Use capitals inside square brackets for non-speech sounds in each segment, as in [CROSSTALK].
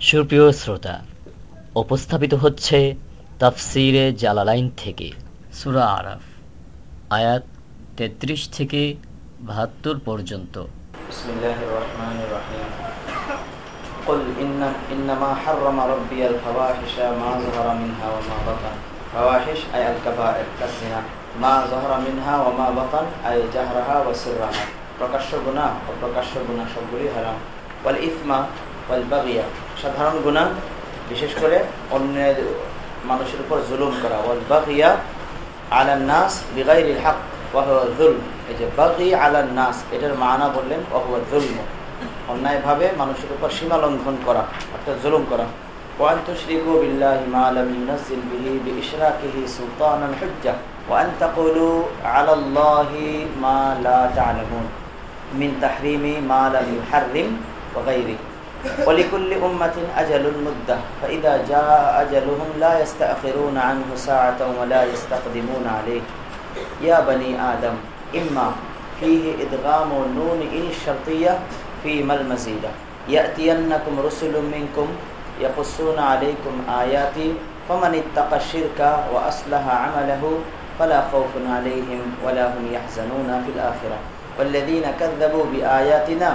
সুপ্রিয় শ্রোতা উপস্থাপিত হচ্ছে তাফসিরে জালালাইন থেকে সুরা আরাফ আয়াত তেত্রিশ থেকে বাহাত্তর পর্যন্ত بسم الله الرحمن الرحيم قل إن إنما حرم ربي الفواحش ما ظهر منها وما بطن فواحش أي الكبائر كالزنا ما ظهر منها وما بطن أي جهرها وسرها প্রকাশ্য গুনাহ ও প্রকাশ্য গুনাহ সবগুলি হারাম ওয়াল ইসমা ওয়াল বাগিয়া সাধারণ গুনাহ বিশেষ করে অন্যের মানুষের উপর জুলুম করা ওয়াল বাগিয়া আলান নাস বিগাইরিল হক ওয়াহুয়া যুলম এই যে বাগি আলান নাস এটার মানা বললেন ওয়াহুয়া যুলম অন্যায়ভাবে মানুষের উপর সীমা লঙ্ঘন করা অর্থাৎ জুলুম করা وأن تشركوا بالله ما لم ينزل به بإشراكه سلطانا حجة وأن تقولوا على الله ما لا تعلمون من تحريم ما لم يحرم وغيره ولكل أمة أجل مدة فإذا جاء أجلهم لا يستأخرون عنه ساعة ولا يستقدمون عليه. يا بني آدم إما فيه إدغام النون إن الشرطية في ما المزيدة يأتينكم رسل منكم يقصون عليكم آياتي فمن اتقى الشرك وأصلح عمله فلا خوف عليهم ولا هم يحزنون في الآخرة. والذين كذبوا بآياتنا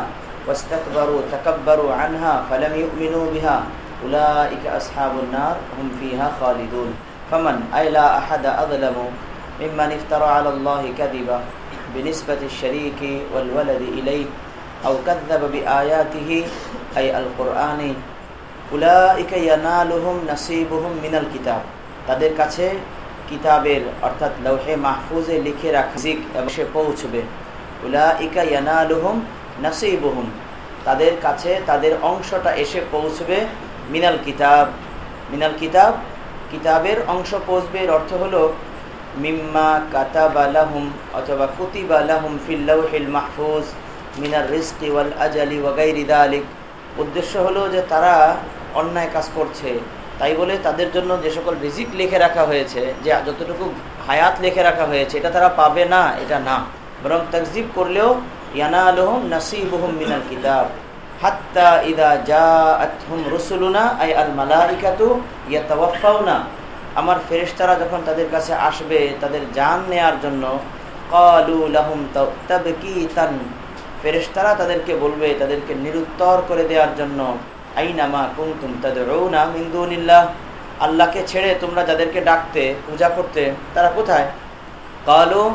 واستكبروا تكبروا عنها فلم يؤمنوا بها أولئك أصحاب النار هم فيها خالدون فمن أي لا أحد أظلم ممن افترى على الله كذبا بنسبة الشريك والولد إليه أو كذب بآياته أي القرآن أولئك ينالهم نصيبهم من الكتاب তাদের কাছে কিতাবের অর্থাৎ লৌহে মাহফুজে লিখে রাখিক এবং সে পৌঁছবে উলাইকা ইয়ানালুহুম নাসিবুহুম তাদের কাছে তাদের অংশটা এসে পৌঁছবে মিনাল কিতাব। মিনাল কিতাব, কিতাবের অংশ পৌঁছবে এর অর্থ হলো, মিম্মা কাতাবালাহুম অথবা কুতিবালাহুম ফিল্লাউহিল মাহফুজ মিনার রিস্কি ওয়াল আজালি ওয়াগাইরি দালিক। উদ্দেশ্য হলো যে তারা অন্যায় কাজ করছে। তাই বলে তাদের জন্য যে সকল রিজিক লিখে রাখা হয়েছে, যে যতটুকু হায়াত লিখে রাখা হয়েছে, এটা তারা পাবে না, এটা না। বরং তকজিব করলেও আমার ফেরেশতারা যখন তাদের কাছে আসবে, তাদের জান নেয়ার জন্য ক্বালু লাহুম ফেরেশতারা তাদেরকে বলবে, তাদেরকে নিরুত্তর করে দেওয়ার জন্য আইনামা কুনতুম তাদউনা মিন দুনিল্লাহ। আল্লাহকে ছেড়ে তোমরা যাদেরকে ডাকতে, পূজা করতে, তারা কোথায়? কালো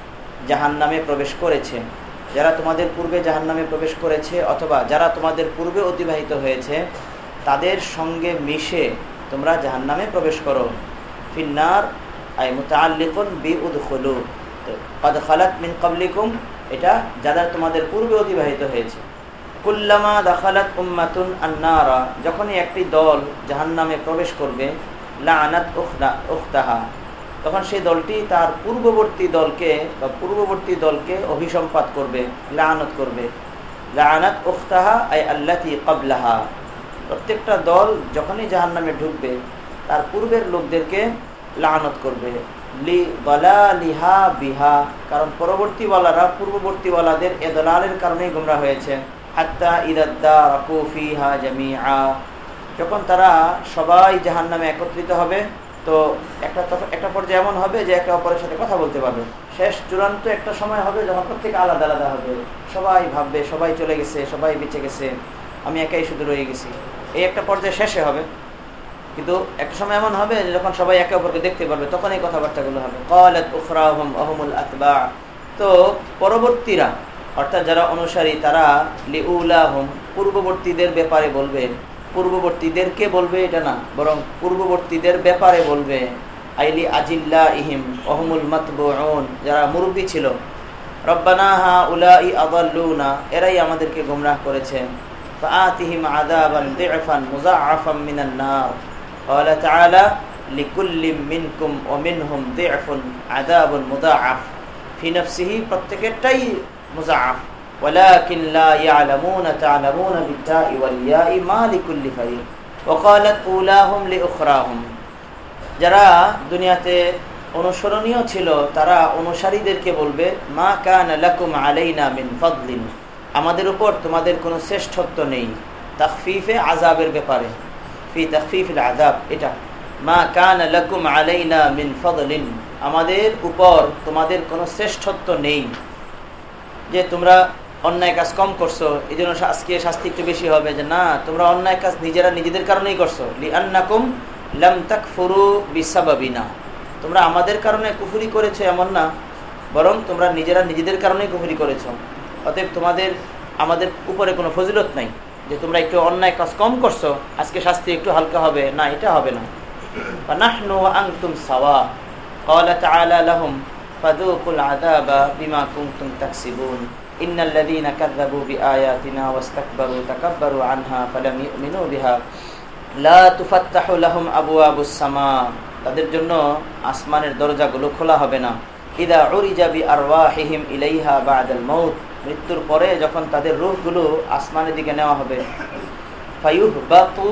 জাহান নামে প্রবেশ করেছে। যারা তোমাদের পূর্বে জাহান নামে প্রবেশ করেছে অথবা যারা তোমাদের পূর্বে অতিবাহিত হয়েছে, তাদের সঙ্গে মিশে তোমরা জাহান নামে প্রবেশ করো। ফিন্নার, আই মুতাল্লিকুন বি উদখুলু কদ খালাত মিন কাবলিকুম এটা যারা তোমাদের পূর্বে অতিবাহিত হয়েছে। কুল্লামা দাখালাত উম্মাতুন আন্নারা, যখনই একটি দল জাহান্নামে প্রবেশ করবে, লানাত উখরা উখতাহা তখন সেই দলটি তার পূর্ববর্তী দলকে বা পূর্ববর্তী দলকে অভিসম্পাত করবে, লানত করবে। লানাত উখতাহা আই আল্লাতি কাবলাহা প্রত্যেকটা দল যখনই জাহান্নামে ঢুকবে, তার পূর্বের লোকদেরকে লানত করবে। লি লিহা বিহা। কারণ পরবর্তীওয়ালারা, পূর্ববর্তীওয়ালাদের এ দলালের কারণেই গুমরা হয়েছে। হাত্তা ইদাদ্দা রকুফিহা জামিআ। যখন তারা সবাই জাহান নামে একত্রিত হবে তো একটা একটা পর্যায়ে এমন হবে যে একে অপরের সাথে কথা বলতে পারবে। শেষ চূড়ান্ত একটা সময় হবে যখন প্রত্যেকে আলাদা আলাদা হবে। সবাই ভাববে, সবাই চলে গেছে, সবাই বেঁচে গেছে, আমি একাই শুধু রয়ে গেছি। এই একটা পর্যায়ে শেষে হবে। কিন্তু একটা সময় এমন হবে যে যখন সবাই একে অপরকে দেখতে পারবে, তখন এই কথাবার্তাগুলো হবে। কলাত উফরাহম আহমুল আতবা। তো পরবর্তীরা, অর্থাৎ যারা অনুসারী, তারা লিউলাহম, পূর্ববর্তীদের ব্যাপারে বলবে পূর্ববর্তীদেরকে বলবে এটা না বরং পূর্ববর্তীদের ব্যাপারে বলবে আইলি আজিল্লা ইহিম অহমুল মাতবুন যারা মুরব্বী ছিল রব্বানা হা উলাই আদাল্লুনা এরাই আমাদেরকে গুমরাহ করেছে فآتهم عذابا ضعفا مضاعفا من النار قال تعالى لكل منكم ومنهم ضعف عذاب مضاعف في نفسه প্রত্যেকটাই মুজাআফ ولكن لا يعلمون تعلمون بالتاء والياء ما لكل فريق وقالت أولاهم لأخراهم যারা দুনিয়াতে অনুসরণীয় ছিল তারা অনুসারীদেরকে বলবে মা কান লাকুম আলাইনা মিন ফদলিন আমাদের উপর তোমাদের কোনো শ্রেষ্ঠত্ব নেই তাকফিফে আজাবের ব্যাপারে ফি তাকফিফিল আজাব এটা মা কান লাকুম আলাইনা মিন ফদলিন আমাদের উপর তোমাদের কোনো শ্রেষ্ঠত্ব নেই যে তোমরা অন্যায় কাজ কম করছো এই জন্য আজকে শাস্তি একটু বেশি হবে যে না তোমরা অন্যায় কাজ নিজেরা নিজেদের কারণেই করছো লি আন্নাকুম লাম তাক ফুরু বিসাবাবিনা তোমরা আমাদের কারণে কুফুরি করেছো এমন না বরং তোমরা নিজেরা নিজেদের কারণেই কুফুরি করেছো অতএব তোমাদের আমাদের উপরে কোনো ফজিলত নাই যে তোমরা একটু অন্যায় কাজ কম করছো আজকে শাস্তি একটু হালকা হবে না এটা হবে না فنحن وأنتم سواء قال تعالى لهم فذوقوا العذاب بما كنتم تكسبون إن الذين كذبوا بآياتنا واستكبروا تكبروا عنها فلم يؤمنوا بها لا تفتح لهم أبواب السماء তাদের জন্য আসমানের দরজাগুলো খোলা হবে না ইদা উরিজা বি আরওয়াহিহিম ইলাইহা বাদাল মউত মৃত্যুর পরে যখন তাদের রূহগুলো আসমানের দিকে নেওয়া হবে ফায়ুহবাতু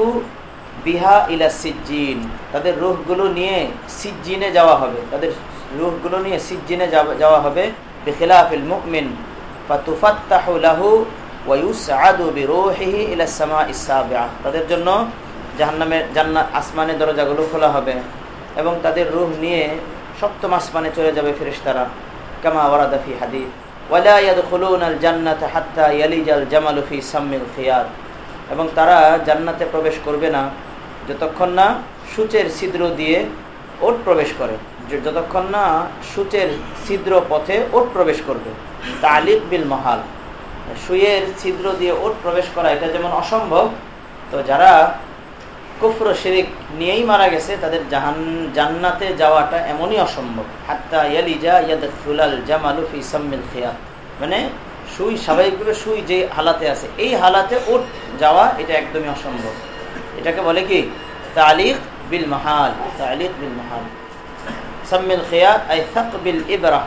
বিহা ইলা সিজ্জিন তাদের রুহগুলো নিয়ে সিজ্জিনে যাওয়া হবে তাদের রুহগুলো নিয়ে সিজ্জিনে যাওয়া হবে বিখিলাফিল মুকমিন তাদের জন্য জাহান্নামের জান্নাত, আসমানের দরজাগুলো খোলা হবে এবং তাদের রুহ নিয়ে সপ্তম আসমানে চলে যাবে ফেরেশতারা, কামা ওয়ারাদা ফি হাদিস। ওয়ালা ইয়াদখুলুনাল জান্নাতা হাত্তা ইয়ালিজাল জামালু ফি সাম্মিল খিয়ার। এবং তারা জান্নাতে প্রবেশ করবে না যতক্ষণ না সূচের ছিদ্র দিয়ে ওট প্রবেশ করে। যতক্ষণ না সূচের ছিদ্র পথে ওট প্রবেশ করবে। তালিক বিল মহাল। সুয়ের ছিদ্র দিয়ে ওট প্রবেশ করা এটা যেমন অসম্ভব, তো যারা কুফর শিরিক নিয়েই মারা গেছে, তাদের জাহান, জান্নাতে যাওয়াটা এমনই অসম্ভব। হাত্তা ইয়ালিজা ইয়াদুলাল জামালু ফি সাম্মিল খিয়া মানে সুই, স্বাভাবিকভাবে সুই যে হালাতে আছে, এই হালাতে ওট যাওয়া এটা একদমই অসম্ভব। এটাকে বলে কি? তালিক বিল মাহাল, তালিক বিল মাহাল। সাম্মিল খিয়াত, আই থাক বিল ইবরা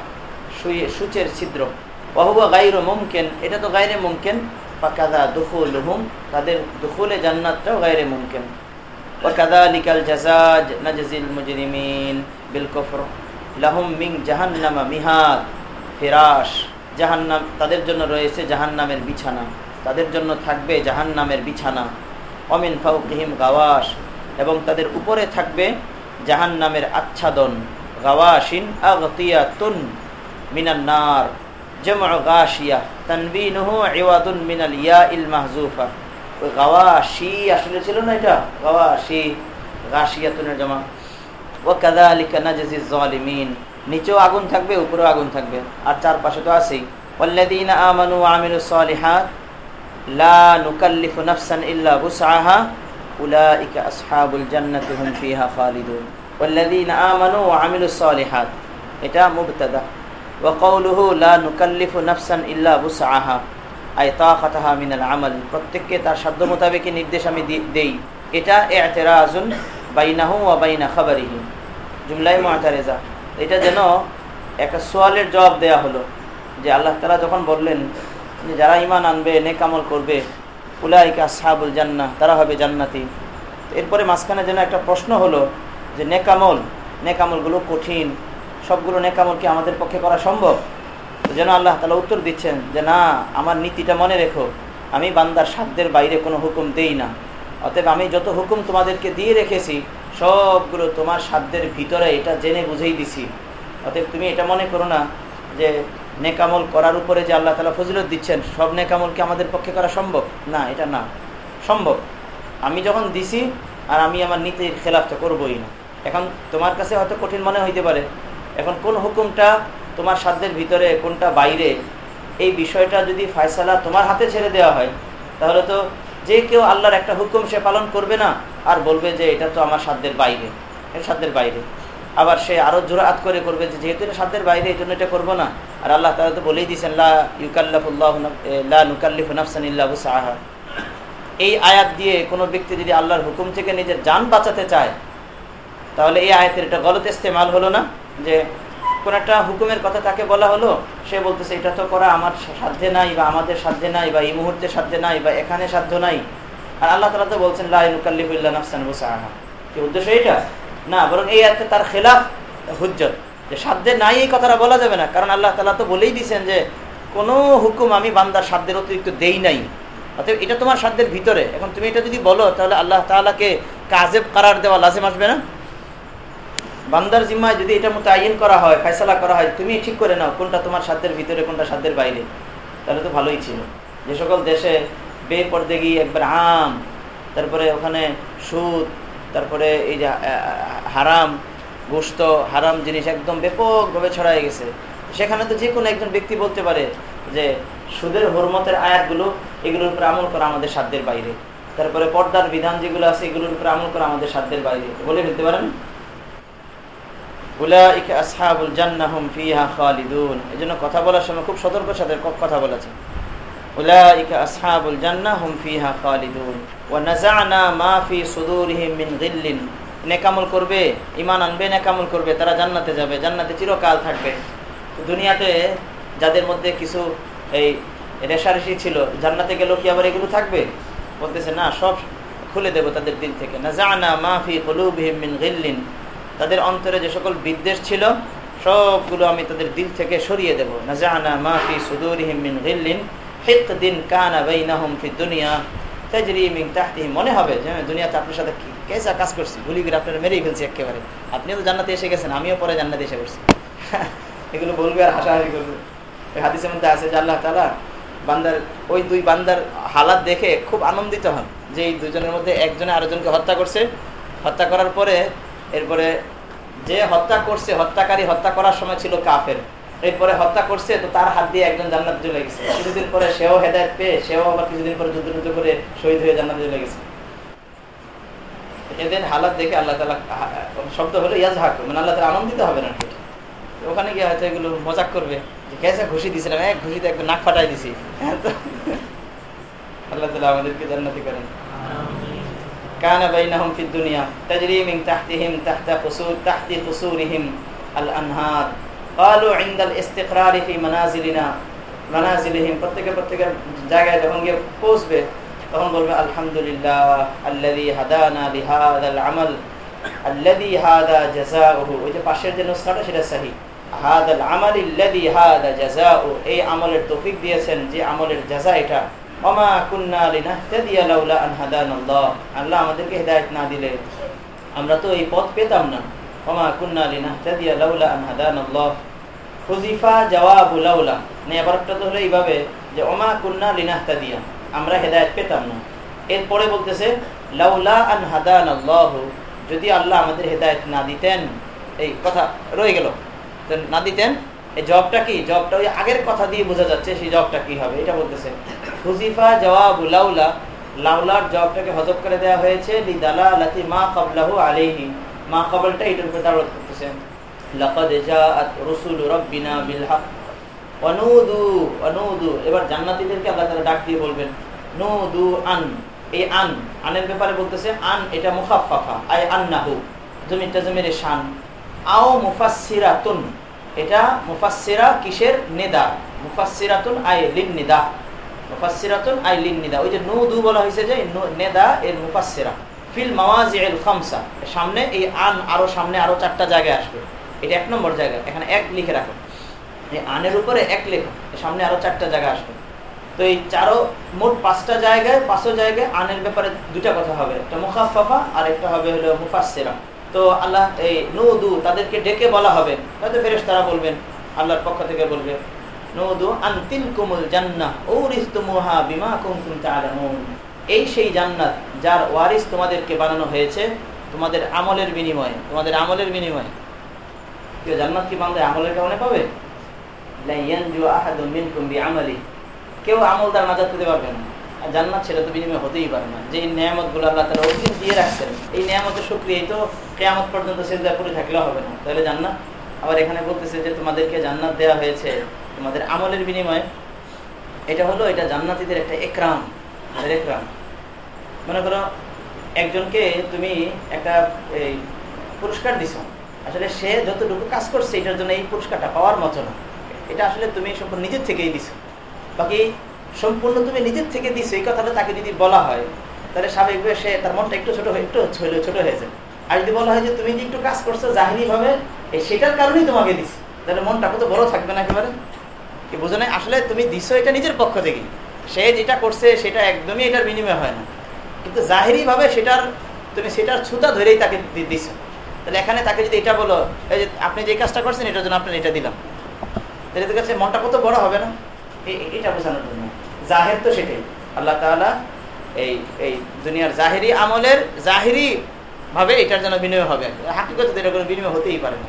সুচের ছিদ্র। অহবা গাইর মুমকেন, এটা তো গাইরে মুমকেন। বা কাদা দুফুল হুম তাদের দুফুলে জান্নাতটাও গাইরে মুমকেন। বা কাদা লিকাল জাজাজ নাজিল মুজরিমিন বিল কফর লাহুম মিং জাহান্নামা মিহাদ ফেরাস জাহান্নাম, তাদের জন্য রয়েছে জাহান্নামের বিছানা। তাদের জন্য থাকবে জাহান্নামের বিছানা। অমিন ফাউকিহিম গাওয়াস এবং তাদের উপরে থাকবে জাহান্নামের আচ্ছাদন। গাওয়াসিন আগতিয়াতুন। মিনান্নার জমা গাশিয়া তানবিনুহু ইওয়াদুন মিনাল ইয়া ইল মাহজুফা ওই গাওয়াশি আসলে ছিল না এটা গাওয়াশি গাশিয়াতুনের জমা ও কাদা আলিকা নাজিজ জালিমিন নিচেও আগুন থাকবে উপরেও আগুন থাকবে আর চারপাশে তো আছেই والذين آمنوا وعملوا الصالحات لا نكلف نفسا إلا وسعها أولئك أصحاب الجنة هم فيها خالدون والذين آمنوا وعملوا الصالحات এটা মুবতাদা ওয়াকাউলুহু লা নুকাল্লিফু নাফসান ইল্লা বুসআহা। আই তাকাতাহা মিনাল আমাল। প্রত্যেককে তার সাধ্য মোতাবেক নির্দেশ আমি দেই। এটা এতেরাজুন বাইনাহু ওয়া বাইনা খাবারিহি। জুমলাই মুআতারিজা এটা যেন একটা সোয়ালের জবাব দেয়া হলো। যে আল্লাহ তালা যখন বললেন যে যারা ইমান আনবে নেকামল করবে, উলাইকা সাহাবুল জান্না তারা হবে জান্নাতি। এরপরে মাঝখানে যেন একটা প্রশ্ন হলো যে নেকামল নেকামলগুলো কঠিন সবগুলো নেকামল কি আমাদের পক্ষে করা সম্ভব? যেন আল্লাহ তালা উত্তর দিচ্ছেন যে, না, আমার নীতিটা মনে রেখো। আমি বান্দার সাধ্যের বাইরে কোনো হুকুম দেই না। অতএব আমি যত হুকুম তোমাদেরকে দিয়ে রেখেছি, সবগুলো তোমার সাধ্যের ভিতরে এটা জেনে বুঝেই দিছি। অতএব তুমি এটা মনে করো না যে, নেকামল করার উপরে যে আল্লাহ তালা ফজিলত দিচ্ছেন, সব নেকামলকে আমাদের পক্ষে করা সম্ভব? না, এটা না। সম্ভব। আমি যখন দিছি, আর আমি আমার নীতির খেলাফটা করবোই না। এখন তোমার কাছে হয়তো কঠিন মনে হইতে পারে। এখন কোন হুকুমটা তোমার সাধ্যের ভিতরে, কোনটা বাইরে, এই বিষয়টা যদি ফয়সালা তোমার হাতে ছেড়ে দেওয়া হয়, তাহলে তো যে কেউ আল্লাহর একটা হুকুম সে পালন করবে না, আর বলবে যে এটা তো আমার সাধ্যের বাইরে, এটা সাধ্যের বাইরে। আবার সে আরও জোরাত করে করবে যে যেহেতু এটা সাধ্যের বাইরে, এই জন্য এটা করব না। আর আল্লাহ তালা তো বলেই দিয়েছেন, লা লা বুসাহা এই আয়াত দিয়ে কোনো ব্যক্তি যদি আল্লাহর হুকুম থেকে নিজের যান বাঁচাতে চায় তাহলে এই আয়াতের এটা গলত ইস্তেমাল হলো না? যে কোন একটা হুকুমের কথা তাকে বলা হলো, সে বলতেছে, এটা তো করা আমার সাধ্যে নাই বা আমাদের সাধ্যে নাই বা এই মুহূর্তে সাধ্যে নাই বা এখানে সাধ্য নাই। আর আল্লাহ তালা তো বলছেন লাফসান বুসাহা কি উদ্দেশ্য এটা না, বরং এই আয়াতে তার খেলাফ হুজ্জত। যে সাধ্যে নাই এই কথাটা বলা যাবে না। কারণ আল্লাহ তালা তো বলেই দিয়েছেন যে, কোনো হুকুম আমি বান্দার সাধ্যের অতিরিক্ত দেই নাই। অতএব এটা তোমার সাধ্যের ভিতরে। এখন তুমি এটা যদি বলো, তাহলে আল্লাহ তালাকে কাজেব কারার দেওয়া লাজেম আসবে না? বান্দার জিম্মায় যদি এটা মতো আইন করা হয় ফেসলা করা হয়, তুমি ঠিক করে নাও কোনটা তোমার সাধ্যের ভিতরে, কোনটা সাধ্যের বাইরে। তাহলে তো ভালোই ছিল। যে সকল দেশে বে পর্দে গিয়ে একবার আম, তারপরে ওখানে সুদ, তারপরে এই যে হারাম গোস্ত হারাম জিনিস একদম ব্যাপকভাবে ছড়াই গেছে। সেখানে তো যে কোনো একজন ব্যক্তি বলতে পারে যে, সুদের হরমতের আয়াতগুলো, এগুলোর উপরে আমল করা আমাদের সাধ্যের বাইরে। তারপরে পর্দার বিধান যেগুলো আছে, এগুলোর উপরে আমল করা আমাদের সাধ্যের বাইরে। বলে ফেলতে পারেন? এই জন্য কথা বলার সময় খুব সাথে কথা নেকামল করবে ইমান আনবে করবে, তারা জান্নাতে যাবে। জান্নাতে চিরকাল থাকবে। দুনিয়াতে যাদের মধ্যে কিছু এই রেশারেশি ছিল, জান্নাতে গেলেও কি আবার এগুলো থাকবে? বলতেছে, না, সব খুলে দেবো তাদের দিল থেকে। না জানা মাফি কলুবহিম তাদের অন্তরে যে সকল বিদ্বেষ ছিল, সবগুলো আমি তাদের দিল থেকে সরিয়ে দেবো। মাফি ফি দুনিয়া। মনে হবে যে দুনিয়াতে আপনার সাথে কেসা কাজ করছি গুলি করে মেরেই ফেলছি একেবারে। আপনিও তো জান্নাতে এসে গেছেন, আমিও পরে জান্নাতে এসে করছি [LAUGHS] এগুলো বলবে আর হাসাহাসি করবে। হাদিসের মধ্যে আছে যে আল্লাহ তালা বান্দার ওই দুই বান্দার হালাত দেখে খুব আনন্দিত হন যে এই দুজনের মধ্যে একজনে আরেকজনকে হত্যা করছে। হত্যা করার পরে এরপরে যে হত্যা করছে, হত্যাকারী হত্যা করার সময় ছিল কাফের। এরপরে হত্যা করছে, তো তার হাত দিয়ে একজন জান্নাত চলে গেছে। কিছুদিন পরে সেও হেদায়ত পেয়ে, সেও আবার কিছুদিন পরে যুদ্ধ যুদ্ধ করে শহীদ হয়ে জান্নাত চলে গেছে। এদের হালাত দেখে আল্লাহ তালা শব্দ হলো ইয়াজ হাক মানে আল্লাহ তালা আনন্দিত হবে না ওখানে গিয়ে হয়তো এগুলো মজাক করবে, যে কেসে ঘুষি দিয়েছিলাম এক ঘুষিতে একদম নাক ফাটাই দিছি। আল্লাহ তালা আমাদেরকে জান্নাতি করেন كان بينهم في الدنيا تجري من تحتهم تحت قصور تحت قصورهم الأنهار قالوا عند الاستقرار في منازلنا منازلهم প্রত্যেকে প্রত্যেকের জায়গায় যখন গিয়ে পৌঁছবে তখন বলবে আলহামদুলিল্লাহ আল্লাযী হাদানা লিহাদাল আমাল আল্লাযী হাদা জাযাউহু ওই যে পাশের যে নুসখাটা সেটা সহি হাদাল আমাল আল্লাযী হাদা জাযাউ এই আমলের তৌফিক দিয়েছেন যে আমলের জাযা এটা ওমা কুন্না আল্লাহ আমাদেরকে হেদায়েত না দিলে আমরা তো এই পথ পেতাম না। ওমা কুন্না মানে তো হলো এইভাবে যে ওমা কুন্না লিনাহতাদিয়া আমরা হেদায়েত পেতাম না। এরপরে বলতেছে যদি আল্লাহ আমাদের হেদায়েত না দিতেন, এই কথা রয়ে গেল। না দিতেন এই জবটা কি? জবটা ওই আগের কথা দিয়ে বোঝা যাচ্ছে সেই জবটা কি হবে, এটা বলতেছে। হুজিফা জবাব লাউলা, লাউলার জবটাকে হজব করে দেওয়া হয়েছে, লিদালা লাতি মা কবলাহু আলাইহি। মা কবলটা এটার উপরে দাঁড়াত করতেছে। লাকাদ জাআত রুসুল রাব্বিনা বিল হক অনুদু অনুদু, এবার জান্নাতীদেরকে আল্লাহ তাআলা ডাক দিয়ে বলবেন, নুদু আন। এই আন, আনের ব্যাপারে বলতেছে, আন এটা মুখাফফাফা, আই আন্নাহু জমিটা জমির শান। আও মুফাসসিরাতুন। এটা মুফাসসিরা কিসের নেদা? মুফাসসিরাতুন আই লিন নিদা। মুফাসসিরাতুন আই লিন নিদা। ওই যে নুদু বলা হয়েছে যে নেদা এর মুফাসসিরা। ফিল মাওয়াজিউল খামসা। সামনে এই আন আরও সামনে আরও চারটা জায়গায় আসবে। এটা এক নম্বর জায়গা। এখানে এক লিখে রাখো। এই আনের উপরে এক লেখো। সামনে আরও চারটা জায়গা আসবে। তো এই চারো মোট পাঁচটা জায়গায়, পাঁচশো জায়গায় আনের ব্যাপারে দুটা কথা হবে। একটা মুখাফাফা আর একটা হবে হলো মুফাসসিরা। তো আল্লাহ এই নৌদু তাদেরকে ডেকে বলা হবে। হয়তো ফেরেস তারা বলবেন, আল্লাহর পক্ষ থেকে বলবে, নৌদু আনতিল কুমুল জান্নাহ ঔরিস্তুমুহা বিমা কুমতুম তাআলামুন এই সেই জান্নাত যার ওয়ারিস তোমাদেরকে বানানো হয়েছে তোমাদের আমলের বিনিময়ে, তোমাদের আমলের বিনিময়ে। কেউ জান্নাত কি বান্ধে আমলের কারণে পাবে? কেউ আমল তার নাজাত পেতে পারবে না। জান্নাত ছেলে তো বিনিময় হতেই পারে না। যে নিয়ামতগুলো আল্লাহ তারা অগ্রিম দিয়ে রাখছেন, এই নিয়ামতের সক্রিয় তো কেয়ামত পর্যন্ত সেজদা করে থাকলেও হবে না। তাহলে জান্নাত? আবার এখানে বলতেছে যে তোমাদেরকে জান্নাত দেওয়া হয়েছে তোমাদের আমলের বিনিময়ে। এটা হলো, এটা জান্নাতিদের একটা একরাম একরাম। মনে করো, একজনকে তুমি একটা, এই, পুরস্কার দিছ। আসলে সে যতটুকু কাজ করছে, এটার জন্য এই পুরস্কারটা পাওয়ার মতো না। এটা আসলে তুমি সম্পূর্ণ নিজের থেকেই দিছো। বাকি সম্পূর্ণ তুমি নিজের থেকে দিছো, এই কথাটা তাকে যদি বলা হয়, তাহলে স্বাভাবিকভাবে সে তার মনটা একটু ছোট হয়ে একটু ছোট হয়ে হয়েছে আর যদি বলা হয় যে তুমি যে একটু কাজ করছ জাহিরি ভাবে সেটার কারণেই তোমাকে দিছি। তাহলে মনটা কত বড় থাকবে না একেবারে? কি বোঝো না আসলে তুমি দিছো এটা নিজের পক্ষ থেকে। সে যেটা করছে, সেটা একদমই এটার বিনিময় হয় না। কিন্তু জাহিরি ভাবে সেটার তুমি সেটার ছুতা ধরেই তাকে দিছ। তাহলে এখানে তাকে যদি এটা বলো, এই যে আপনি যে কাজটা করছেন, এটার জন্য আপনার এটা দিলাম। তাহলে তোর কাছে মনটা কত বড় হবে না? এটা বোঝানোর জন্য। জাহের তো সেটাই। আল্লাহ তালা এই এই দুনিয়ার জাহেরি আমলের জাহেরি ভাবে এটার জন্য বিনিময় হবে। হাকিগত এটা কোনো বিনিময় হতেই পারে না।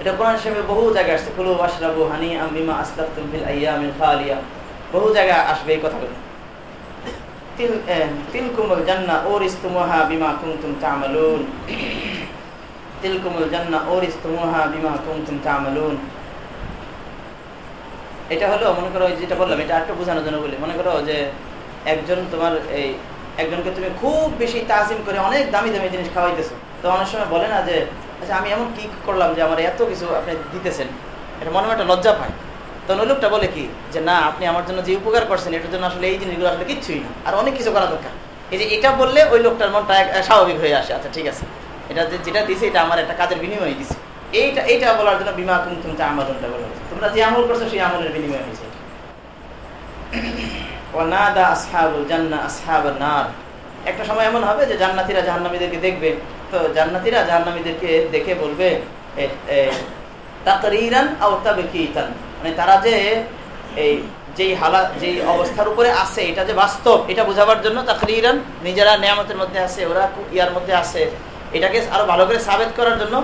এটা কোরআন হিসেবে বহু জায়গায় আসছে। কুলু আশরাবু হানি আমিমা আসলাফতুম ফিল আইয়ামিল খালিয়া। বহু জায়গায় আসবে এই কথাগুলো। তিল তিলকুমুল জান্নাহ ওরিসতুমুহা বিমা কুনতুম তা'মালুন। তিলকুমুল জান্নাহ ওরিসতুমুহা বিমা কুনতুম তা'মালুন। এটা হলো, মনে করো যেটা বললাম, এটা একটু বোঝানোর জন্য বলি। মনে করো যে একজন তোমার এই, একজনকে তুমি খুব বেশি তাজিম করে অনেক দামি দামি জিনিস খাওয়াইতেছো। তো অনেক সময় বলে না যে আচ্ছা আমি এমন কি করলাম যে আমার এত কিছু আপনি দিতেছেন? এটা মনে হয় একটা লজ্জা পায়। তখন ওই লোকটা বলে কি, যে, না, আপনি আমার জন্য যে উপকার করছেন, এটার জন্য আসলে এই জিনিসগুলো আসলে কিচ্ছুই না। আর অনেক কিছু করা দরকার। এই যে এটা বললে ওই লোকটার মনটা স্বাভাবিক হয়ে আসে। আচ্ছা ঠিক আছে। এটা যেটা দিছে, এটা আমার একটা কাজের বিনিময় দিছে। এইটা এইটা বলার জন্য বিমা তুমি আমার হয়েছে তোমরা যে আমল করছ, সেই আমলের বিনিময় হয়েছে। একটা সময় এমন হবে যে জান্নাতিরা জাহান্নামীদেরকে দেখবে, তো জান্নাতিরা জাহান্নামীদেরকে দেখে বলবে মানে তারা যে, এই যেই হালা, যেই অবস্থার উপরে আছে, এটা যে বাস্তব, এটা বোঝাবার জন্য তাকরিরান নিজেরা নিয়ামতের মধ্যে আছে, ওরা ইয়ার মধ্যে আছে। এটাকে আরও ভালো করে সাবেত করার জন্য,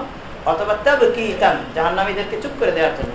অথবা তবে কি ইতান জাহান্নামীদেরকে চুপ করে দেওয়ার জন্য।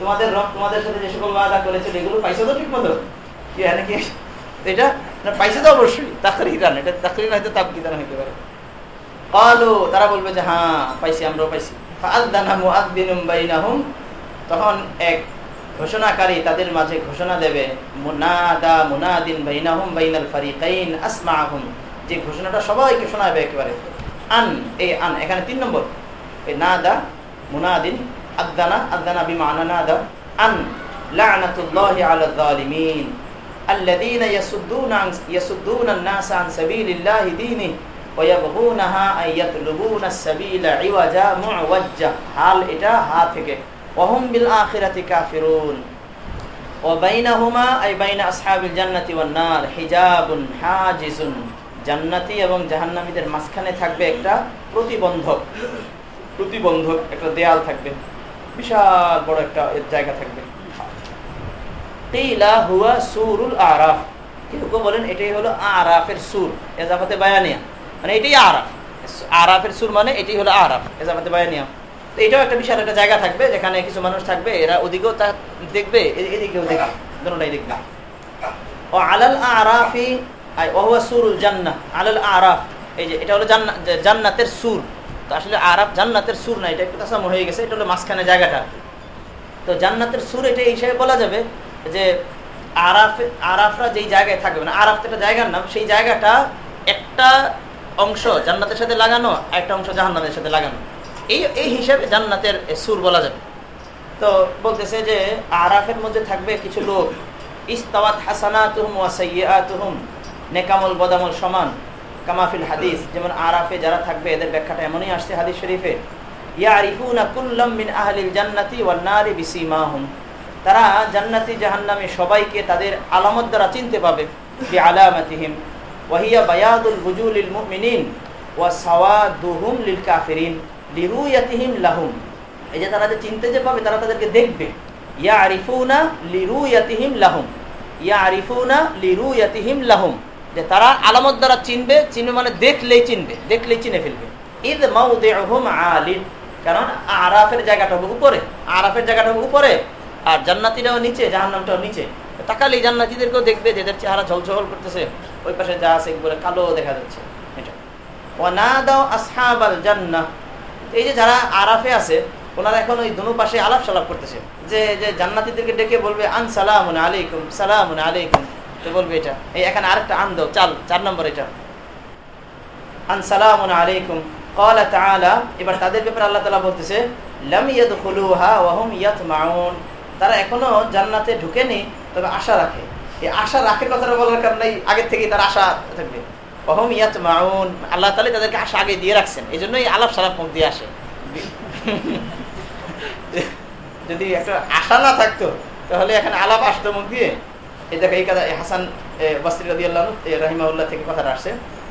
তোমাদের রব তোমাদের সাথে যে সকল ওয়াদা করেছিল এগুলো পাইছো তো ঠিক মতো কি হ্যাঁ নাকি? এটা পাইছে তো অবশ্যই। তাকরিরান এটা তাকরির হয়তো তাবকিদান হইতে পারে। কালো, তারা বলবে যে হ্যাঁ পাইছি, আমরাও পাইছি। তখন এক ঘোষণাকারী তাদের মাঝে ঘোষণা দেবে, মুনাদা মুনাদিন বাইনাহুম বাইনাল ফারিকাইন আসমাহুম। যে ঘোষণাটা সবাইকে শোনাবে একেবারে। আন, এই আন, এখানে তিন নম্বর। এই নাদা মুনাদিন আদানা আদানা বিমানা নাদা আন লা'নাতুল্লাহি আলা যালিমিন الذين يصدون عن يصدون الناس عن سبيل الله دينه ويبغونها أن يطلبون السبيل عوجا معوجا حال এটা হা থেকে وهم بالآخرة كافرون وبينهما أي بين أصحاب الجنة والنار حجاب حاجز জান্নাতি এবং জাহান্নামীদের মাঝখানে থাকবে একটা প্রতিবন্ধক প্রতিবন্ধক একটা দেয়াল থাকবে বিশাল বড় একটা জায়গা থাকবে। বলেন, এটাই হলো আরাফের সুর বায়ানিয়া। মানে এটাই আরাফ। আরাফের সুর মানে হলো আরাফ বায়ানিয়া। তো এটাও একটা বিশাল একটা জায়গা থাকবে, যেখানে কিছু মানুষ থাকবে, এরা ওদিকেও তা দেখবে এদিকেও দেখবে দুটাই দেখবে। ও আলাল আরাফি ওহুয়া সুরুল জান্না আলাল আরাফ। এই যে, এটা হলো জান্নাতের সুর। তো আসলে আরাফ জান্নাতের সুর না, এটা একটু কাসাম হয়ে গেছে, এটা হলো মাঝখানে জায়গাটা। তো জান্নাতের সুর এটা এই হিসাবে বলা যাবে যে আরাফ, আরাফরা যেই জায়গায় থাকবে মানে আরাফ একটা জায়গার নাম, সেই জায়গাটা একটা অংশ জান্নাতের সাথে লাগানো একটা অংশ জাহান্নাতের সাথে লাগানো। এই এই হিসাবে জান্নাতের সুর বলা যাবে। তো বলতেছে যে আরাফের মধ্যে থাকবে কিছু লোক, ইস্তাওয়াত হাসানা তুহম ওয়াসাইয়া তুহম নেকামল বদামল সমান। কামাফিল হাদিস, যেমন আরাফে যারা থাকবে, এদের ব্যাখ্যাটা এমনই আসছে হাদিস শরীফে। তারা জান্নাতি জাহান্নামে সবাইকে তাদের আলামত দ্বারা চিনতে পাবে লাহুম। এই যে তারা যে চিনতে যে পাবে, তারা তাদেরকে দেখবে। ইয়া লাহুম। ইয়া লাহুম। যে তারা আলামত দ্বারা চিনবে চিনবে মানে দেখলেই চিনবে, দেখলেই চিনে ফেলবে। ঈদ মাউদিউহুম আলিন, কারণ আরাফের জায়গাটা হবে উপরে, আরাফের জায়গাটা হবে উপরে, আর জান্নাতিরাও নিচে, জাহান্নামটাও নিচে। তাকালেই জান্নাতিদেরকেও দেখবে যেদের চেহারা ঝলঝল করতেছে, ওই পাশে যা আছে একবারে কালো দেখা যাচ্ছে। এটা। ওয়ানাদাও আসহাবাল জান্নাহ। এই যে যারা আরাফে আছে, ওনারা এখন ওই দুনো পাশে আলাপ সালাপ করতেছে। যে যে জান্নাতিদেরকে ডেকে বলবে, আন সালামুন আলাইকুম সালামুন আলাইকুম। তো বলবে এটা? এই এখানে আরেকটা আন দাও, চাল, চার নম্বর এটা। আন সালামুন আলাইকুম। তাআলা, এবার তাদের ব্যাপারে আল্লাহ বলতেছে তারা এখনও জান্নাতে ঢুকেনি, তবে আশা রাখে। এই আশা কথাটা বলার কারণে থেকেই তার আশা থাকবে। অহম ইয়াত মাউন আল্লাহ তালা তাদেরকে আশা আগে দিয়ে রাখছেন এই জন্যই আলাপ সালাপ মুখ দিয়ে আসে। যদি একটা আশা না থাকতো, তাহলে এখানে আলাপ আসতো মুখ দিয়ে? দেখো, এই কথা হাসান আল্লাহ থেকে আসছে।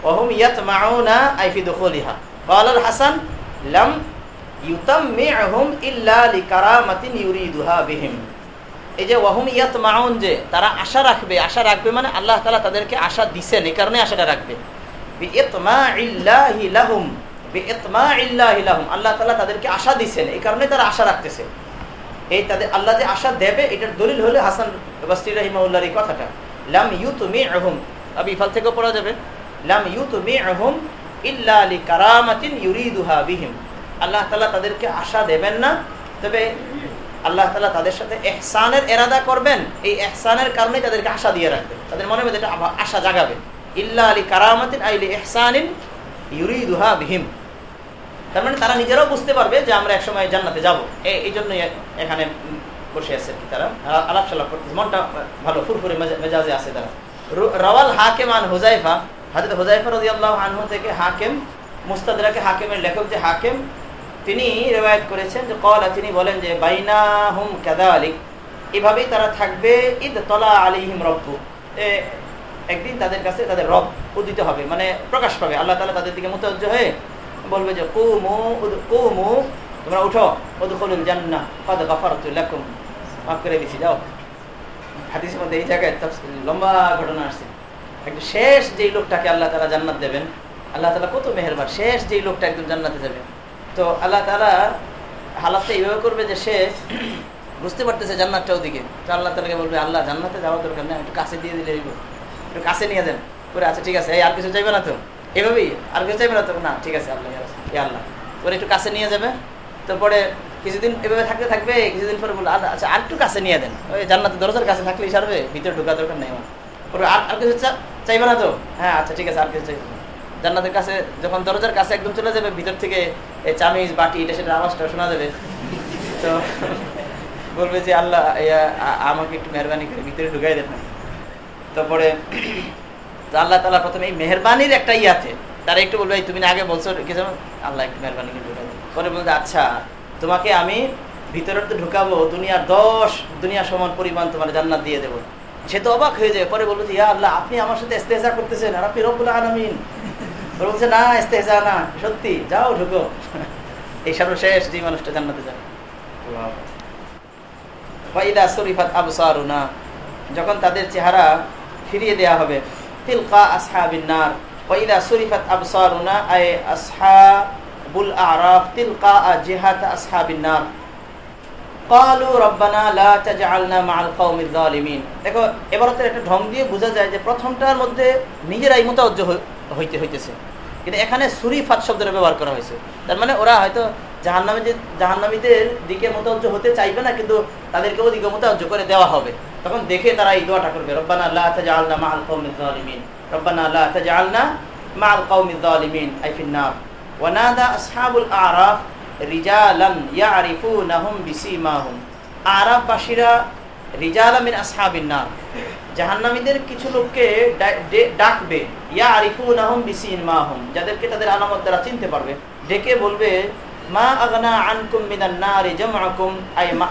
অহম ইয়াত মাউনা আইফি হাসান, লাম যে ওয়াহুম ইয়াত যে, তারা আশা রাখবে আশা রাখবে মানে আল্লাহ তালা তাদেরকে আশা এই কারণে আশাটা রাখবে। আল্লাহ তালা তাদেরকে আশা দিছেন, এই কারণে তারা আশা রাখতেছে। এই তাদের আল্লাহ যে আশা দেবে, এটার দলিল হলে হাসান বাস্তি রহিমাউল্লাহর এই কথাটা। লাম ইউ তুমি আহম আবি ইফাল থেকেও পড়া যাবে। লাম ইউ তুমি আহম ইল্লা আলী কারামাতিন ইউরিদুহা বিহিম। আল্লাহ তালা তাদেরকে আশা দেবেন না, তবে আল্লাহ তালা তাদের সাথে এহসানের এরাদা করবেন। এই এহসানের কারণে তাদেরকে আশা দিয়ে রাখবে। তাদের মনে মধ্যে এটা আশা জাগাবে। ইল্লা আলী কারামাতিন আইলি এহসানিন ইউরিদুহা বিহিম। তার মানে তারা নিজেরাও বুঝতে পারবে যে আমরা একসময় জান্নাতে যাব। এই জন্যই এখানে বসে আছে কি তারা। আলাপ সালাপ করতেছে মনটা ভালো, ফুরফুরে মেজাজে আছে তারা। রওয়াল হাকেম আন হুজাইফা, হাজরত হুজাইফা রাজি আল্লাহ আনহু থেকে হাকেম, মুস্তাদরাকে হাকেমের লেখক যে হাকেম, তিনি রেওয়ায়ত করেছেন যে কলা তিনি বলেন যে বাইনা হুম কাদা আলিক এভাবেই তারা থাকবে ঈদ তলা আলিহিম রব্বু। একদিন তাদের কাছে তাদের রব উদিত হবে মানে প্রকাশ পাবে। আল্লাহ তালা তাদের দিকে মুতজ্জ হয়ে বলবে যে, কুমু তোমরা উঠো, উদখুলুল জান্নাহ, কদ গাফারতু লাকুম। মাফ করে দিছি, যাও। হাদিসের মধ্যে এই জায়গায় লম্বা ঘটনা আসছে। একটু শেষ যেই লোকটাকে আল্লাহ তালা জান্নাত দেবেন, আল্লাহ তালা কত মেহেরবার শেষ যেই লোকটা একদম জান্নাতে যাবে। তো আল্লাহ তালা হালাতটা এইভাবে করবে যে সে বুঝতে পারতেছে জান্নাতটা ওদিকে। তো আল্লাহ তালাকে বলবে, আল্লাহ, জান্নাতে যাওয়ার দরকার না একটু কাছে দিয়ে দিলে একটু কাছে নিয়ে দেন করে আচ্ছা ঠিক আছে, এই আর কিছু চাইবে না তো? এভাবেই, আর কিছু চাইবে না তো না, ঠিক আছে, আল্লাহ ইয়া আল্লাহ। পরে একটু কাছে নিয়ে যাবে, তারপরে কিছুদিন এভাবে থাকতে থাকবে, কিছুদিন পরে বলল আচ্ছা আর একটু কাছে নিয়ে দেন। ওই জান্নাতে দরজার কাছে থাকলেই সারবে ভিতরে ঢোকা দরকার নেই আমার। আর আর কিছু চাইবে না তো? হ্যাঁ আচ্ছা ঠিক আছে, আর কিছু চাইবে জান্নাতের কাছে, যখন দরজার কাছে একদম চলে যাবে, ভিতর থেকে এই চামিজ, বাটি, এটা সেটা আওয়াজটা শোনা যাবে। তো বলবে যে, আল্লাহ আমাকে একটু মেহরবানি করে ভিতরে ঢুকাই দেন তারপরে তো আল্লাহ তালা প্রথমে এই মেহরবানির একটা আছে। তারা একটু বলবে তুমি আগে বলছো কিছু আল্লাহ একটু মেহরবানি পরে বলছে আচ্ছা তোমাকে আমি ভিতরে তো ঢুকাবো, দুনিয়ার দশ, দুনিয়া সমান পরিমাণ তোমার জান্নাত দিয়ে দেবো। সে তো অবাক হয়ে যায়। পরে বলব ইয়া আল্লাহ, আপনি আমার সাথে ইস্তেজা করতেছেন আর আপনি রব্বুল আলমিন। বলছে, না ইস্তেজা না, সত্যি, যাও ঢুকো। এই সর্বশেষ যে মানুষটা জান্নাতে যাবে যখন তাদের চেহারা ফিরিয়ে দেয়া হবে তিলকা আসহাবিনার আবসারুনা আসহাবুল আরাফ তিলকা আসহাবিনার কালু রব্বানা লা তাজআলনা মাআল কওমিল যালিমিন দেখো এবারে একটা ঢং দিয়ে বোঝা যায় যে প্রথমটার মধ্যে নিজেরাই মুতাওয়াজ্জ হইতে, হইতেছে। কিন্তু এখানে সুরিফাত শব্দটা ব্যবহার করা হয়েছে। তার মানে ওরা হয়তো জাহান্নামী জাহান্নামীদের দিকে মোতাবজ্জ হতে চাইবে না, কিন্তু তাদেরকে ওদিকে করে দেওয়া হবে। তখন দেখে তারা এই দোয়াটা করবে জাহান্নামীদের কিছু লোককে ডাকবে ইয়া যাদেরকে তাদের আলামত দ্বারা চিনতে পারবে। ডেকে বলবে মা আনকুম আই মা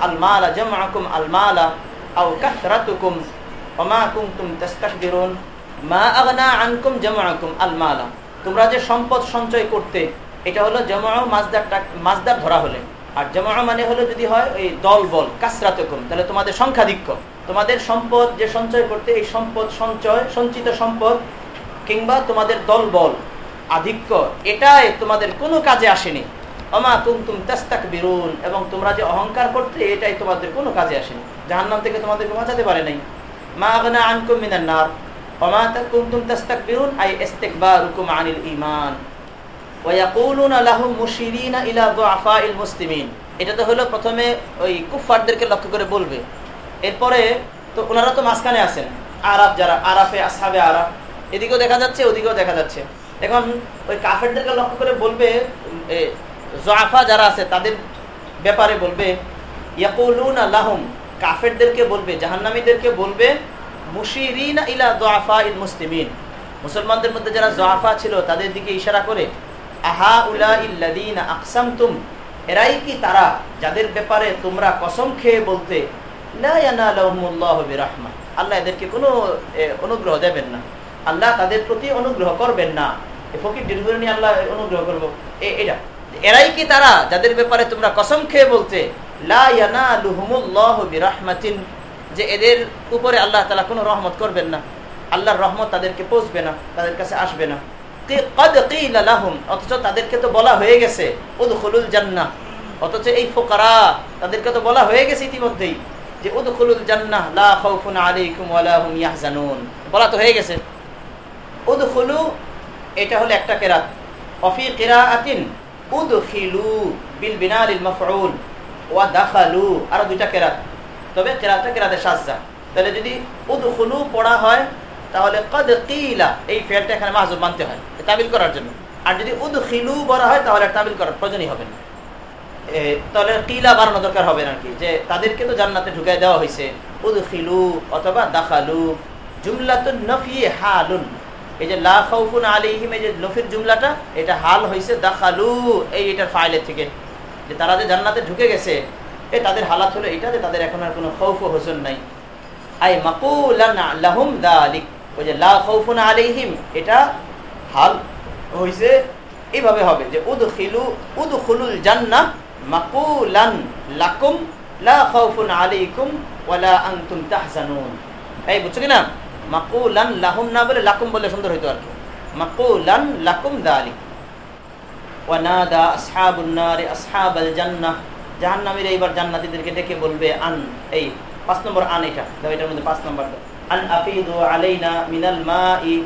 মা তোমরা যে সম্পদ সঞ্চয় করতে, এটা হলো জামা মাজদার মাজদার ধরা হলে। আর জামা মানে হলো যদি হয় ওই দল বল কাসরাতুকুম। তাহলে তোমাদের সংখ্যাধিক্য তোমাদের সম্পদ যে সঞ্চয় করতে, এই সম্পদ সঞ্চয়, সঞ্চিত সম্পদ, কিংবা তোমাদের দল বল আধিক্য, এটাই তোমাদের কোনো কাজে আসেনি। অমা তুমতুম তেস্তাক বিরুন এবং তোমরা যে অহংকার করতে, এটাই তোমাদের কোনো কাজে আসেনি। জাহান্নাম থেকে তোমাদেরকে বাঁচাতে পারে নাই। মা আগনা আনকুম মিনান নার। অমা কুমতুম তেস্তাক বিরুন আই আনিল মুশিরিনা ইলা দুআফাইল মুসলিমিন। এটা তো হলো প্রথমে ওই কুফফারদেরকে লক্ষ্য করে বলবে। এরপরে তো ওনারা তো মাঝখানে আছেন। আরাফ যারা আরাফে আসহাবে আরাফ এদিকেও দেখা যাচ্ছে, ওদিকেও দেখা যাচ্ছে। এখন ওই কাফেরদেরকে লক্ষ্য করে বলবে জোয়াফা যারা আছে, তাদের ব্যাপারে বলবে, ইয়াকুলুন কাফেরদেরকে বলবে, জাহান্নামীদেরকে বলবে ইলা দোয়াফা ইল মুসলিমিন। মুসলমানদের মধ্যে যারা জোয়াফা ছিল, তাদের দিকে ইশারা করে আহা উলা ইল্লাদিন আকসাম তুম এরাই কি তারা যাদের ব্যাপারে তোমরা কসম খেয়ে বলতে রাহমা আল্লাহ এদেরকে কোনো অনুগ্রহ দেবেন না। আল্লাহ তাদের প্রতি অনুগ্রহ করবেন না। ফকির দীর্ঘ নিয়ে আল্লাহ অনুগ্রহ করব। এটা এরাই কি তারা যাদের ব্যাপারে তোমরা কসম খেয়ে বলতে যে এদের উপরে আল্লাহ তালা কোনো রহমত করবেন না। আল্লাহর রহমত তাদেরকে পৌঁছবে না, তাদের কাছে আসবে না। অথচ তাদেরকে তো বলা হয়ে গেছে জান্না অথচ এই ফোকারা, তাদেরকে তো বলা হয়ে গেছে ইতিমধ্যেই, যে উদখুলুল জান্নাহ, লা খাউফুন আলাইকুম ওয়ালা হুম বলা তো হয়ে গেছে। উদখুলু, এটা হলো একটা কেরাত। অফি কিরাআতিন উদখিলু বিল বিনালিল মাফউল ওয়া দাখালু আর দুইটা কেরাত। তবে কেরাতটা কেরাতে সাজা। তাহলে যদি উদখুলু পড়া হয়, তাহলে কদ কিলা, এই ফেলটা এখানে মাহজুব মানতে হয় তাবিল করার জন্য। আর যদি উদখিলু বলা হয়, তাহলে তাবিল করার প্রয়োজনই হবে না। তাহলে কিলা বাড়ানো দরকার হবে নাকি যে তাদেরকে তো জান্নাতে ঢুকাই দেওয়া হয়েছে উদখিলু অথবা দাখালু। জুমলাতুন নফি হালুন। এই যে লা খাউফুন আলাইহিম, এই যে নফির জুমলাটা, এটা হাল হয়েছে দাখালু, এই এটার ফাইলের থেকে। যে তারা যে জান্নাতে ঢুকে গেছে, এ তাদের হালাত হলো এটা, যে তাদের এখন আর কোনো খৌফ হোসন নাই। আই লাহুম দালিক, ওই যে লা খাউফুন আলাইহিম, এটা হাল হয়েছে এইভাবে হবে যে উদখিলু, উদখুলুল জান্নাহ মাকুলান লাকুম, লা খাউফুন আলাইকুম, ওয়ালা আনতুম তাহজানুন। এই বুঝছ কি না মাকুলান লাহুম না বলে লাকুম বলে সুন্দর হইতো আর কি। মাকুলান লাকুম দালিক। ওয়ানাদা আসহাবুন নারি আসহাবাল জান্নাহ। জাহান্নামীর এইবার জান্নাতীদেরকে ডেকে বলবে, আন, এই পাঁচ নম্বর আন এটা। দাও, এটার মধ্যে পাঁচ নম্বর আন আফিদু আলাইনা মিনাল মাই।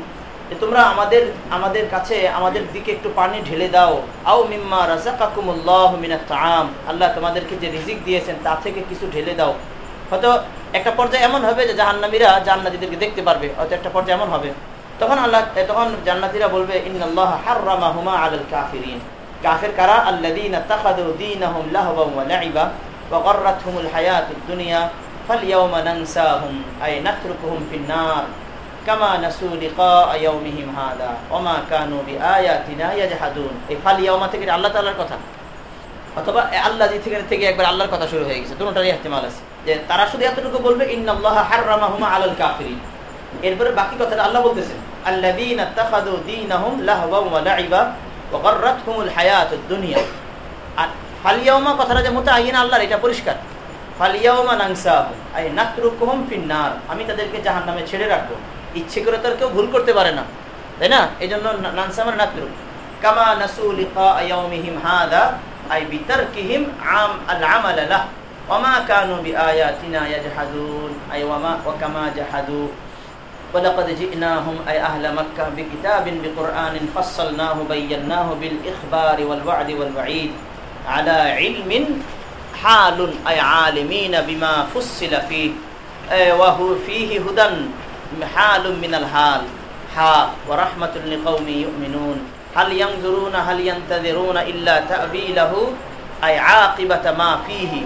তোমরা আমাদের আমাদের কাছে, আমাদের দিকে একটু পানি ঢেলে দাও। আও মিম্মা রাজাকাকুমুল্লাহ মিনাত তাআম। আল্লাহ তোমাদেরকে যে রিজিক দিয়েছেন, তা থেকে কিছু ঢেলে দাও। হয়তো একটা পর্যায়ে এমন হবে যে জাহান্নামীরা জান্নাতীদেরকে দেখতে পারবে, হয়তো একটা পর্যায়ে এমন হবে। তখন আল্লাহ তখন জান্নাতীরা বলবে কাফিরিন। কাফের কারা? আল্লাযীনা দুনিয়া কামা ইয়াজহাদুন। এই থেকে আল্লাহ কথা। অথবা আল্লাহ থেকে থেকে একবার আল্লাহর কথা শুরু হয়ে গেছে। দুটোটারই ইহতিমাল আছে। যে তারা শুধু এতটুকু বলবে এরপরে বাকি কথাটা আল্লাহ বলতেছেন আমি তাদেরকে জাহান্নামে ছেড়ে রাখব। ইচ্ছে করে তার কেউ ভুল করতে পারে না, তাই না? এই জন্য নানসা মানে নাতরু। কামা আই وما كانوا بآياتنا يجحدون. أي وما وكما جحدوا. ولقد جئناهم أي أهل مكة بكتاب بقرآن فصلناه بيناه بالإخبار والوعد والوعيد على علم حال أي عالمين بما فصل فيه. وهو فيه هدى حال من الحال. حا ورحمة لقوم يؤمنون. هل ينظرون هل ينتظرون إلا تأويله؟ أي عاقبة ما فيه.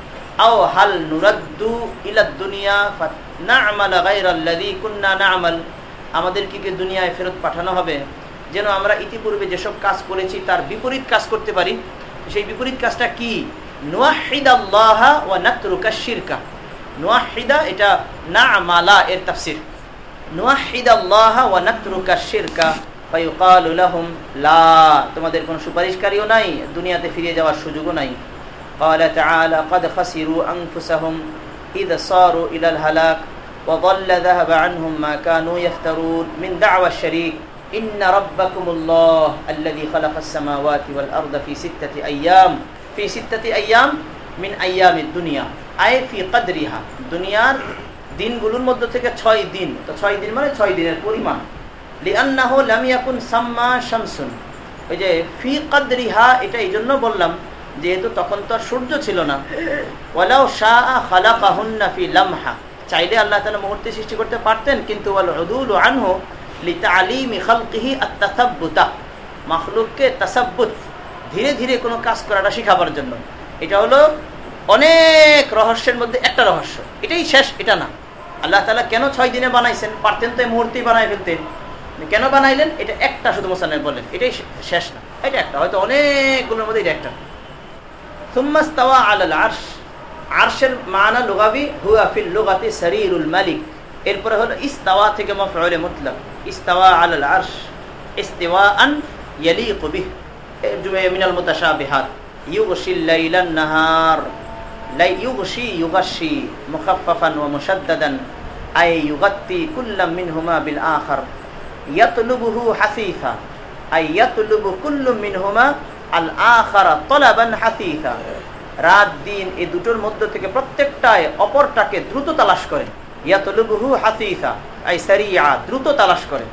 আও হাল নুরাদ্দু ইলা দুনিয়া না আমাল গাইরাল্লাদি কুন্না না আমাল আমাদেরকে কি দুনিয়ায় ফেরত পাঠানো হবে? যেন আমরা ইতিপূর্বে যেসব কাজ করেছি, তার বিপরীত কাজ করতে পারি। সেই বিপরীত কাজটা কি? শিরকা। এটা না এর শিরকা লা। তোমাদের কোন সুপারিশকারীও নাই, দুনিয়াতে ফিরিয়ে যাওয়ার সুযোগও নাই। قال تعالى قد خسروا أنفسهم إذا صاروا إلى الهلاك وضل ذهب عنهم ما كانوا يفترون من دعوى الشريك إن ربكم الله الذي خلق السماوات والأرض في ستة أيام في ستة أيام من أيام الدنيا أي في قدرها দুনিয়ার দিনগুলোর মধ্য থেকে ছয় দিন তো ছয় দিন মানে ছয় দিনের পরিমাণ লিআন্নাহু লাম ইয়াকুন সাম্মা শামসুন ওই যে ফি কদরিহা এটা এই জন্য বললাম যেহেতু তখন তো সূর্য ছিল না। চাইলে আল্লাহ তাআলা মুহূর্তে সৃষ্টি করতে পারতেন, কিন্তু মাখলুককে তাসাব্বুত, ধীরে ধীরে কোনো কাজ করাটা শেখাবার জন্য। এটা হলো অনেক রহস্যের মধ্যে একটা রহস্য। এটাই শেষ, এটা না। আল্লাহ তালা কেন ছয় দিনে বানাইছেন? পারতেন তো এই মুহূর্তেই বানাই ফেলতেন কেন বানাইলেন? এটা একটা শুধু মোসানের বলেন। এটাই শেষ না। এটা একটা। হয়তো অনেকগুলোর মধ্যে এটা একটা। সুম্মাস্তাওয়া আলাল আরশ আরশের মানা লুগাবি হুয়া ফিল লুগাতি শরীরুল মালিক এরপরে হলো ইস্তাওয়া থেকে মফউলে মুতলাক ইস্তাওয়া আলাল আরশ ইস্তিওয়াআন ইয়ালিকু বিহ মিনাল মুতাশাবিহাত ইউগশিল লাইলান নাহার لا يغشي يغشي مخففا ومشددا أي يغطي كل منهما بالآخر يطلبه حثيثا أي يطلب كل منهما الآخر طلبا حثيثا রাত দিন এই দুটোর মধ্য থেকে প্রত্যেকটায় অপরটাকে দ্রুত তালাশ করে ইয়াতলুবুহু হাসিসা আই সারিয়া দ্রুত তালাশ করে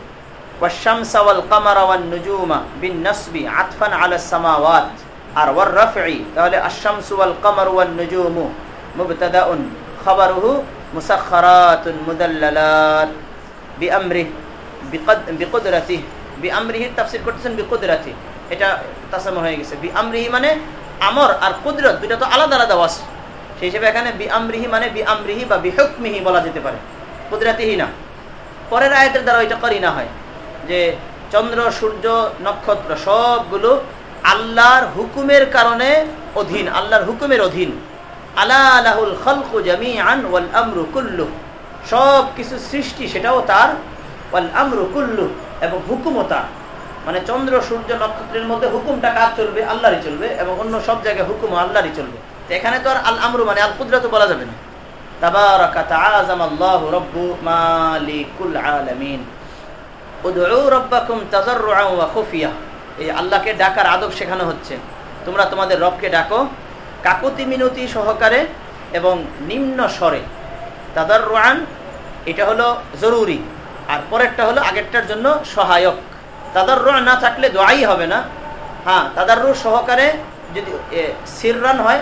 والشمس والقمر والنجوم بالنسب عطفا على السماوات আর ওয়ার রাফি তাহলে আশামসু ওয়াল কামার ওয়ান নুজুমু মুবতাদাউন খাবারুহু মুসাখখারাতুন মুদাল্লালাত বিআমরিহি বিকুদরাতিহি বিআমরিহি তাফসীর করতেছেন বিকুদরাতি এটা তাসামু হয়ে গেছে। বিআমরিহি মানে আমর আর কুদরত দুটো তো আলাদা আলাদা ওয়াসফ সেই হিসেবে এখানে বিআমরিহি মানে বিআমরিহি বা বিহুকমিহি বলা যেতে পারে। কুদরাতিহি না। পরের আয়াতের দ্বারা ওইটা করি না হয় যে চন্দ্র, সূর্য, নক্ষত্র সবগুলো আল্লাহর হুকুমের কারণে অধীন, আল্লাহর হুকুমের অধীন। আলাহুল খলকু জামিআন ওয়াল আমরু কুল্লু। সব কিছু সৃষ্টি সেটাও তার, ওয়াল আমরু কুল্লু এবং হুকুমও তার। মানে চন্দ্র, সূর্য, নক্ষত্রের মধ্যে হুকুমটা কাজ চলবে? আল্লাহরই চলবে এবং অন্য সব জায়গায় হুকুম আল্লাহরই চলবে। এখানে তো আর আল আমরু মানে আল তো বলা যাবে না। এই আল্লাহকে ডাকার আদব শেখানো হচ্ছে। তোমরা তোমাদের রবকে ডাকো কাকতি মিনতি সহকারে এবং নিম্ন স্বরে। তাদার রান এটা হলো জরুরি। আর পরেরটা হলো আগেরটার জন্য সহায়ক। তাদার রা না থাকলে দোয়াই হবে না। হ্যাঁ তাদার সহকারে যদি সিররান হয়,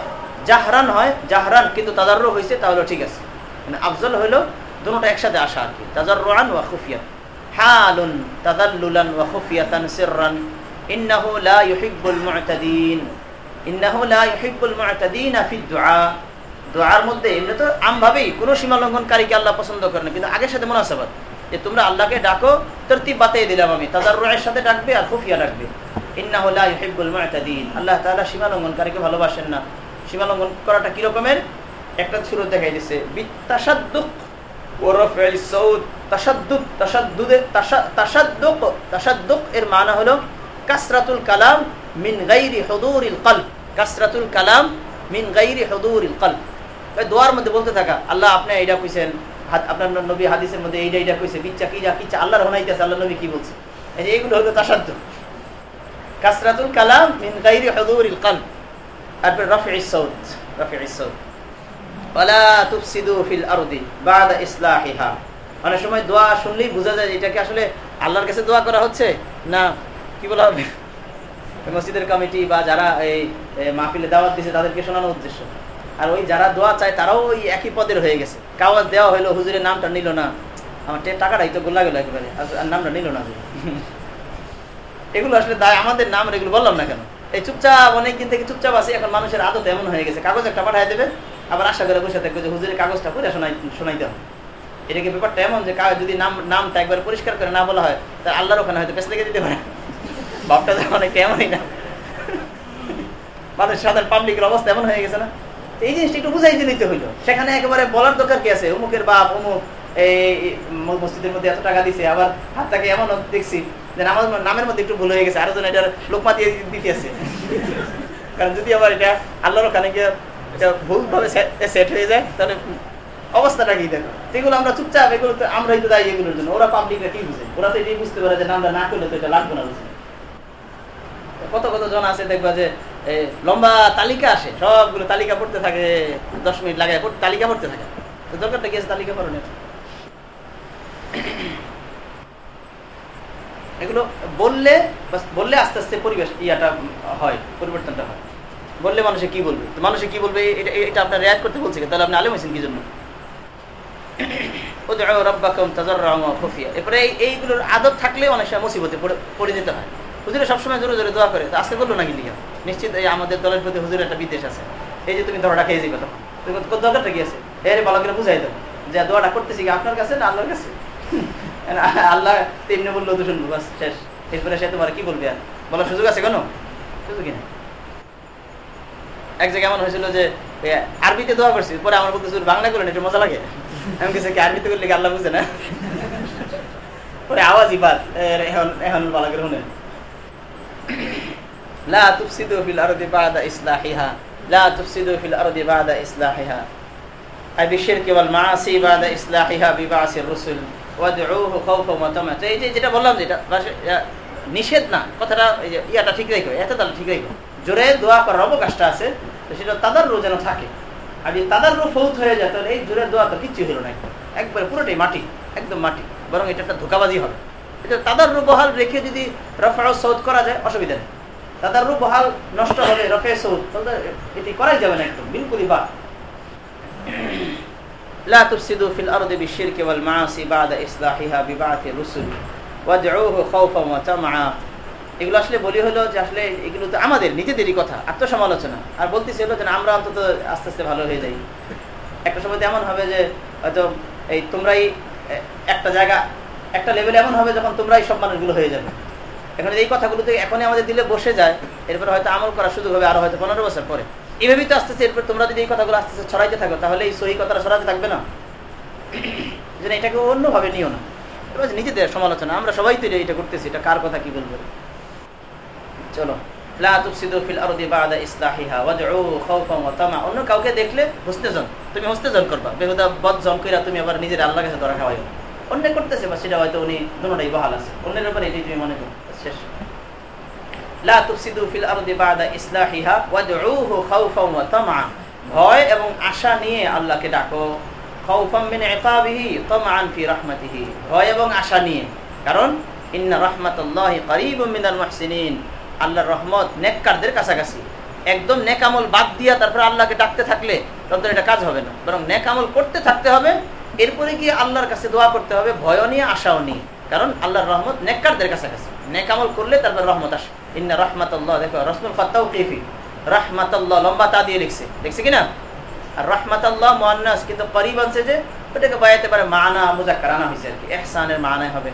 জাহরান হয়, জাহরান কিন্তু তাদার হয়েছে তাহলে ঠিক আছে। মানে আফজল হইল দুটোটা একসাথে আসা আর কি। তাদার রান ওয়া খুফিয়া হালুন তাদাল্লুলান ওয়া খুফিয়াতান সিররান। ইন্নাহু লা ইউহিব্বুল মুআতাদিন ইন্নাহু লা ইউহিব্বুল মুআতাদিন ফি দুআ। দুআর মধ্যে এমনি তো আমভাবেই কোনো সীমা লঙ্ঘনকারীকে আল্লাহ পছন্দ করেন কিন্তু আগের সাথে মুনাসাবাত। যে তোমরা আল্লাহকে ডাকো, তরতিব বাতিয়ে দিলাম আমি। তাদাররুয়ের সাথে ডাকবে আর খুফিয়া ডাকবে। আল্লাহ তাআলা সীমা লঙ্ঘনকারীকে ভালোবাসেন না। সীমা লঙ্ঘন করাটা কি রকমের? একটা শুরু দেখাই দিছে এর মানে হলো কাসরাতুল কালাম মিন গাইরি হুদুরিল কলব। কাসরাতুল কালাম মিন গাইরি হুদুরিল কলব। দোয়ার মধ্যে বলতে থাকা, আল্লাহ আপনি এইটা কইছেন আপনার নবী হাদিসের মধ্যে এইটা এইটা কইছে বিচ্চা কি যা কিচ্ছা আল্লাহর হনাইতেছে আল্লাহ নবী কি বলছে? এইগুলো হলো তাসাদ্দু কাসরাতুল কালাম মিন গাইরি হুদুরিল কলব। তারপর রাফি'is সাউত রাফি'is সাউত ওয়ালা তুফসিদু ফিল আরদি বাদা ইসলাহিহা। অনেক সময় দোয়া শুনলেই বোঝা যায় এটাকে আসলে আল্লাহর কাছে দোয়া করা হচ্ছে না? কি বলা হবে? মসজিদের কমিটি বা যারা এই মাহফিলে দাওয়াত দিছে তাদেরকে শোনানোর উদ্দেশ্য। আর ওই যারা দোয়া চায়, তারাও ওই একই পদের হয়ে গেছে। কাগজ দেওয়া হলো হুজুরের নামটা নিল না। আমার টাকাটাই তো গোল্লা গেল একেবারে, আর নামটা নিল না। এগুলো আসলে দায় আমাদের নাম এগুলো বললাম না কেন? এই চুপচাপ অনেকদিন থেকে চুপচাপ আছে, এখন মানুষের আদত এমন হয়ে গেছে। কাগজ একটা পাঠাই দেবে আবার আশা করে বসে থাকবে যে হুজুরের কাগজটা পড়ে শোনাই শোনাইতে হবে। এটা কি ব্যাপারটা এমন যে কাগজ যদি নাম নামটা একবার পরিষ্কার করে না বলা হয় তাহলে আল্লাহর ওখানে হয়তো পেছনে দিতে পারে। ভাবটা তো অনেক এমনই না। মানুষ সাধারণ পাবলিকের অবস্থা এমন হয়ে গেছে না? এই জিনিসটা একটু বুঝাইতে নিতে হইল। সেখানে একেবারে বলার দরকার কি আছে? অমুকের বাপ, অমুক, এই মসজিদের মধ্যে এত টাকা দিছে, আবার হাতটাকে এমন দেখছি যে আমার নামের মধ্যে একটু ভুল হয়ে গেছে আরও জন এটার লোকমা দিয়ে দিতে আছে কারণ যদি আবার এটা আল্লাহর ওখানে গিয়ে এটা ভুল ভাবে সেট হয়ে যায়, তাহলে অবস্থাটা কি দেখো? এগুলো আমরা চুপচাপ, এগুলো তো আমরাই তো দায়ী এগুলোর জন্য। ওরা পাবলিকরা কি বুঝে? ওরা তো এটাই বুঝতে পারে যে নামটা না করলে তো এটা লাগবে না। বুঝে কত কত জন আছে দেখবা যে লম্বা তালিকা আসে, সবগুলো তালিকা পড়তে থাকে, দশ মিনিট লাগায় তালিকা পড়তে থাকে। তো দরকারটা আছে তালিকা পড়ো এগুলো বললে বললে আস্তে আস্তে পরিবেশ ইয়াটা হয়, পরিবর্তনটা হয়। বললে মানুষে কি বলবে? তো মানুষে কি বলবে? এটা আপনার রেয়াত করতে বলছে তাহলে আপনি আলেম হয়েছেন কি জন্য এরপরে এইগুলোর আদত থাকলে অনেক সময় মুসিবতে পড়ে যেতে হয়। হুজুরে সবসময় জোরে জোরে দোয়া করে। আজকে করল নাকি লিখা নিশ্চিত এই আমাদের দলের প্রতি হুজুরের একটা বিদেশ আছে। এই যে তুমি ধরাটা খেয়ে যাবে তখন। দরকারটা কি আছে? এর ভালো করে বুঝাই দেবো যে দোয়াটা করতেছি কি আপনার কাছে না আল্লাহর কাছে? আল্লাহ তেমনি বলল তো শুনব বাস, শেষ। এরপরে সে তোমার কি বলবে আর? বলার সুযোগ আছে কেন? সুযোগই নেই? এক জায়গায় এমন হয়েছিল যে আরবিতে দোয়া করছি, পরে আমার বলতে বাংলা করলেন একটু মজা লাগে? আমি কিছু কি আরবিতে করলে কি আল্লাহ বুঝে না? পরে আওয়াজই বাদ। এখন এখন ভালো লা লা যে নিষেধ না। কথাটা ঠিক এটা ঠিক জোরে দোয়া করার অবকাশটা আছে সেটা তাদের রোজেন থাকে। আর তাদের রো হয়ে যায় এই জোরে দোয়া তো কিচ্ছু হলো না। একবার পুরোটাই মাটি, একদম মাটি। বরং এটা একটা ধোকাবাজি হবে। এটা তাদার রূপ বহাল রেখে যদি রফা সৌদ করা যায় অসুবিধা নেই তাদার রূপ বহাল নষ্ট হলে রফে সৌদ তাহলে এটি করাই যাবে না একদম বিলকুলই বা لا تفسدوا في الأرض بالشرك والمعاصي بعد إصلاحها ببعث الرسل وادعوه خوفا وطمعا এগুলো আসলে বলি হলো যে আসলে এগুলো তো আমাদের নিজেদেরই কথা আত্মসমালোচনা আর বলতেছি হলো যে আমরা অন্তত আস্তে আস্তে ভালো হয়ে যাই একটা সময় এমন হবে যে হয়তো এই তোমরাই একটা জায়গা একটা লেভেল এমন হবে যখন তোমরাই সব মানুষগুলো হয়ে যাবে। এখন এই কথাগুলো তো এখনই আমাদের দিলে বসে যায়, এরপরে হয়তো আমল করার সুযোগ হবে আরও হয়তো পনেরো বছর পরে। এইভাবেই তো আস্তে আস্তে এরপর তোমরা যদি এই কথাগুলো আস্তে আস্তে ছড়াইতে থাকো, তাহলে এই সহি কথাটা ছড়াতে থাকবে না। যেন এটাকে অন্যভাবে নিও না। এবার নিজেদের সমালোচনা, আমরা সবাই তো এটা করতেছি, এটা কার কথা কি বলব? চলো। অন্য কাউকে দেখলে হুসনে জন তুমি হুসনে জন করবা। বেহুদা বদ জন কইরা তুমি আবার নিজের আল্লাহ কাছে ধরা খাওয়াই অন্য করতেছে বা সেটা হয়তো উনি দুটাই বহাল আছে। অন্যের ব্যাপারে এটাই তুমি মনে করো শেষ। ভয় এবং আশা নিয়ে রহমত কাছাকাছি। একদম নেকামল বাদ দিয়া তারপর আল্লাহকে ডাকতে থাকলে তখন এটা কাজ হবে না। বরং নেকামল করতে থাকতে হবে এরপরে গিয়ে আল্লাহর কাছে দোয়া করতে হবে ভয় নিয়ে আশাও নিয়ে কারণ আল্লাহর রহমত নেককারদের কাছাকাছি। নেকামল করলে তারপর রহমত আসে। ইন্না রহমাতাল্লাহ, দেখো রসমুল ফাত্তাও কেফি। রহমাতাল্লাহ, লম্বা তা দিয়ে লিখছে। দেখছে কিনা? আর রহমাতাল্লাহ মোয়ান্নাস কিন্তু করিব আনছে যে, ওটাকে বায়াতে পারে মানা মুজাক্কার আনা হয়েছে আর কি। এহসানের মানায় হবে।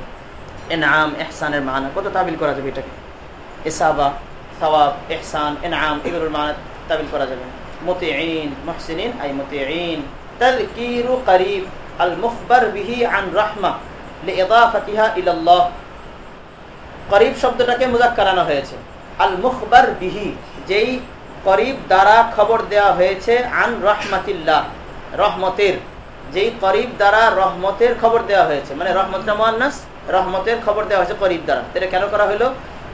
এনাম এহসানের মানা। কত তাবিল করা যাবে এটাকে? ইসাবা সওয়াব, এহসান এনাম এগুলোর মানা তাবিল করা যাবে মতিঈন, মুহসিনিন, আই মতিঈন। তাযকিরু করিব। আল মুখবার বিহি আন রাহমা লিইদাফাতিহা ইলাল্লাহ। করিব শব্দটাকে মুজাক্কার আনা হয়েছে। আল মুখবার বিহি, যেই করিব দ্বারা খবর দেওয়া হয়েছে আন রহমাতিল্লাহ, রহমতের। যেই করিব দ্বারা রহমতের খবর দেওয়া হয়েছে মানে রহমতটা মোয়ান্নাস, রহমতের খবর দেওয়া হয়েছে করিব দ্বারা। এটা কেন করা হলো?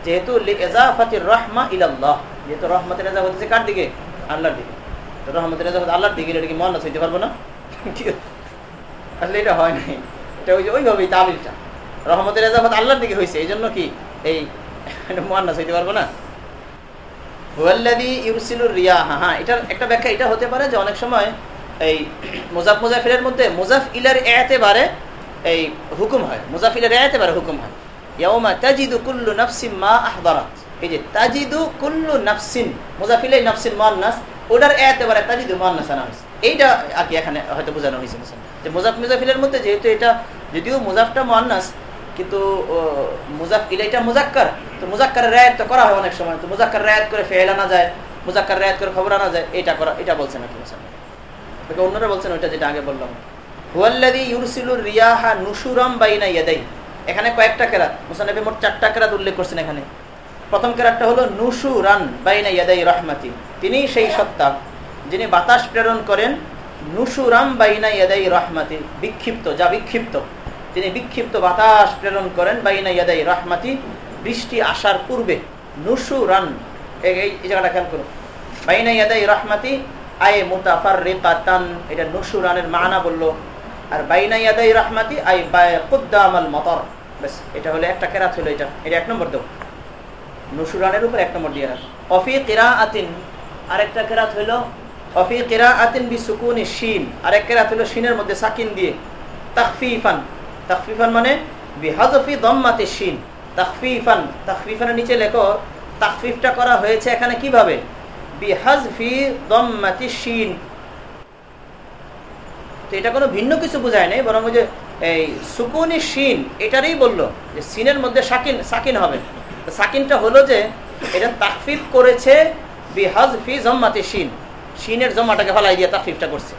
যেহেতু এজাফাতির রহমা ইলাল্লাহ, যেহেতু রহমতের এজা হতেছে কার দিকে? আল্লাহর দিকে। রহমতের এজা আল্লাহর দিকে, এটা কি মোয়ান্নাস হইতে পারব না? আসলে এটা হয় নাই। এটা ওই যে ওইভাবেই তাবিলটা রহমতের এজাফত আল্লাহর দিকে হয়েছে এই জন্য কি এই মোয়ান্নাস হইতে পারব না? হুকুম হয়। হুকুম হয়। তাজিদু কুল্লু মা এই যে তাজিদু কুল্লু নাফসিন মুজাফিলে তাজিদু এইটা আর কি এখানে হয়তো বোঝানো হয়েছে যে মুজাফ মুজাফিলের মধ্যে যেহেতু এটা, যদিও মুজাফটা মুয়ান্নাস, কিন্তু মুজাফ ইলাইটা মুজাক্কার। তো মুজাক্কারের রায়ত তো করা হয় অনেক সময়। তো মুজাক্কার রায়ত করে ফেল আনা যায়, মুজাক্কার রায়ত করে খবর আনা যায়, এটা করা, এটা বলছেন নাকি বলছেন অন্যরা বলছেন ওইটা যেটা আগে বললাম। হুয়াল্লাদি ইউরসিলুর রিয়াহা নুসুরাম বাইনা ইয়াদাই। এখানে কয়েকটা কেরাত মুসানবী মোট চারটা কেরাত উল্লেখ করছেন এখানে। প্রথম কেরাতটা হলো নুসুরান বাইনা ইয়াদাই রহমাতি। তিনি সেই সত্তা যিনি বাতাস প্রেরণ করেন নুসুরাম বাইনা ইয়াদাই রহমাতি, বিক্ষিপ্ত, যা বিক্ষিপ্ত। তিনি বিক্ষিপ্ত বাতাস প্রেরণ করেন বাইনা ইয়াদাই রহমাতি, বৃষ্টি আসার পূর্বে। নুসুরান, এই জায়গাটা খেয়াল করুন বাইনা ইয়াদাই রহমাতি, আয়ে মুতাফার রেকাতান এটা নুসুরানের মানা বলল। আর বাইনা ইয়াদাই রহমাতি আই কুদ্দামাল মতর। বেশ এটা হলো একটা কেরাত হলো এটা। এটা এক নম্বর দেব নুসুরানের উপর এক নম্বর দিয়ে রাখ। অফি কেরা আতিন আরেকটা কেরাত হইল মধ্যে সাকিন দিয়ে। মানে নিচে লেখো তাকফিফটা করা হয়েছে এখানে কীভাবে? তো এটা কোনো ভিন্ন কিছু বোঝায় নাই, বরং যে এই সুকুনি শিন, এটারই বলল যে সিনের মধ্যে সাকিন সাকিন হবে। সাকিনটা হলো যে এটা তাকফিফ করেছে বিহাজফি জম্মাতি শিন। শিনের জম্মাটাকে ফালাই দিয়ে তাকফিফটা করছে।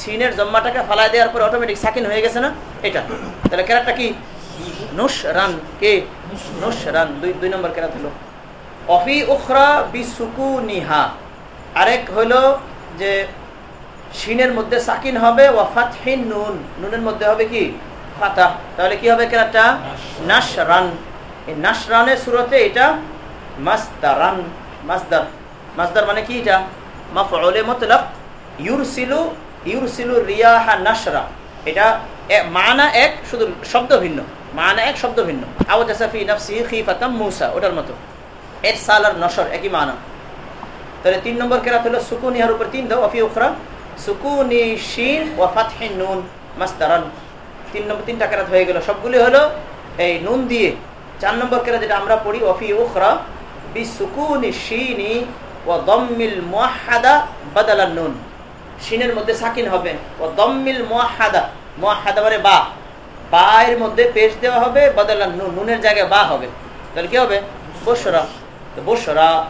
সিনের জম্মাটাকে ফালাই দেওয়ার পরে অটোমেটিক সাকিন হয়ে গেছে না? এটা। তাহলে কেরাতটা কি? নুস রান। কে? নুস রান। দুই দুই নম্বর কেরাত হলো। অফি উখরা বিসুকু নিহা আরেক হলো যে শিনের মধ্যে সাকিন হবে ওয়াফাতহিন নুন। নুনের মধ্যে হবে কি? ফাতা তাহলে কি হবে কেরাতটা নাস রান। এই নাস রানের সুরতে এটা মাস্তারান মাসদার। মাসদার মানে কি এটা? মাফউলে মতলব ইউরসিলু ইউরসিলু রিয়াহা নাসরা এটা মানা এক শুধু শব্দ ভিন্ন। মানা এক শব্দ ভিন্ন। আওয়াজাসাফি নাফসি খিফাতাম মুসা, ওটার মতো। এর সাল আর একই মানা। তাহলে তিন নম্বর কেরাত হলো সুকুনি আর উপর তিন দাও অফি উখরা। সুকুনি শিন ওয়া ফাতহিন নুন মাস্তারান তিন নম্বর তিনটা কেরাত হয়ে গেল। সবগুলি হলো এই নুন দিয়ে। চার নম্বর কেরাত যেটা আমরা পড়ি অফি উখরা, বি সুকুনি শিনি ওয়া দম্মিল মুয়াহাদা বাদালান নুন। শিনের মধ্যে সাকিন হবে। ও দম্মিল মুয়াহাদা মুয়াহাদা মানে বা। বা এর মধ্যে পেশ দেওয়া হবে, বদলান নুন, নুনের জায়গায় বা হবে। তাহলে কি হবে? বসরা তো বসরা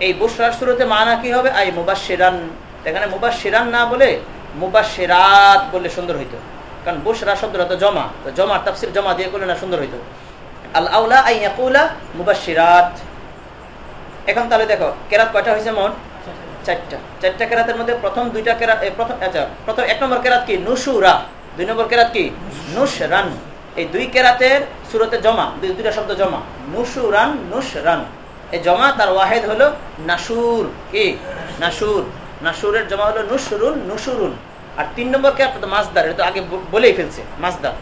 এই বসরার শুরুতে মানা কি হবে? আই মুবাসিরান এখানে মুবাসিরান না বলে মুবাসিরাত বললে সুন্দর হইতো। কারণ বসরা শব্দটা তো জমা। তো জমা তাফসির জমা দিয়ে করলে না সুন্দর হইতো। আল আউলা আই ইয়াকুলা মুবাসিরাত এখন তাহলে দেখো কেরাত কয়টা হয়েছে মন চারটা। চারটা কেরাতের মধ্যে প্রথম দুইটা কেরাত প্রথম আচ্ছা প্রথম এক নম্বর কেরাত কি? নুসুরা। দুই নম্বর কেরাত কি? নুস রান এই দুই কেরাতের সুরতে জমা দুইটা শব্দ জমা। নুসু রান নুস রান এই জমা তার ওয়াহেদ হলো নাসুর। কি? নাসুর। নাসুরের জমা হলো নুসরুন নুসুরুন। আর তিন নম্বর কেরাত মাসদার এটা তো আগে বলেই ফেলছে মাসদার।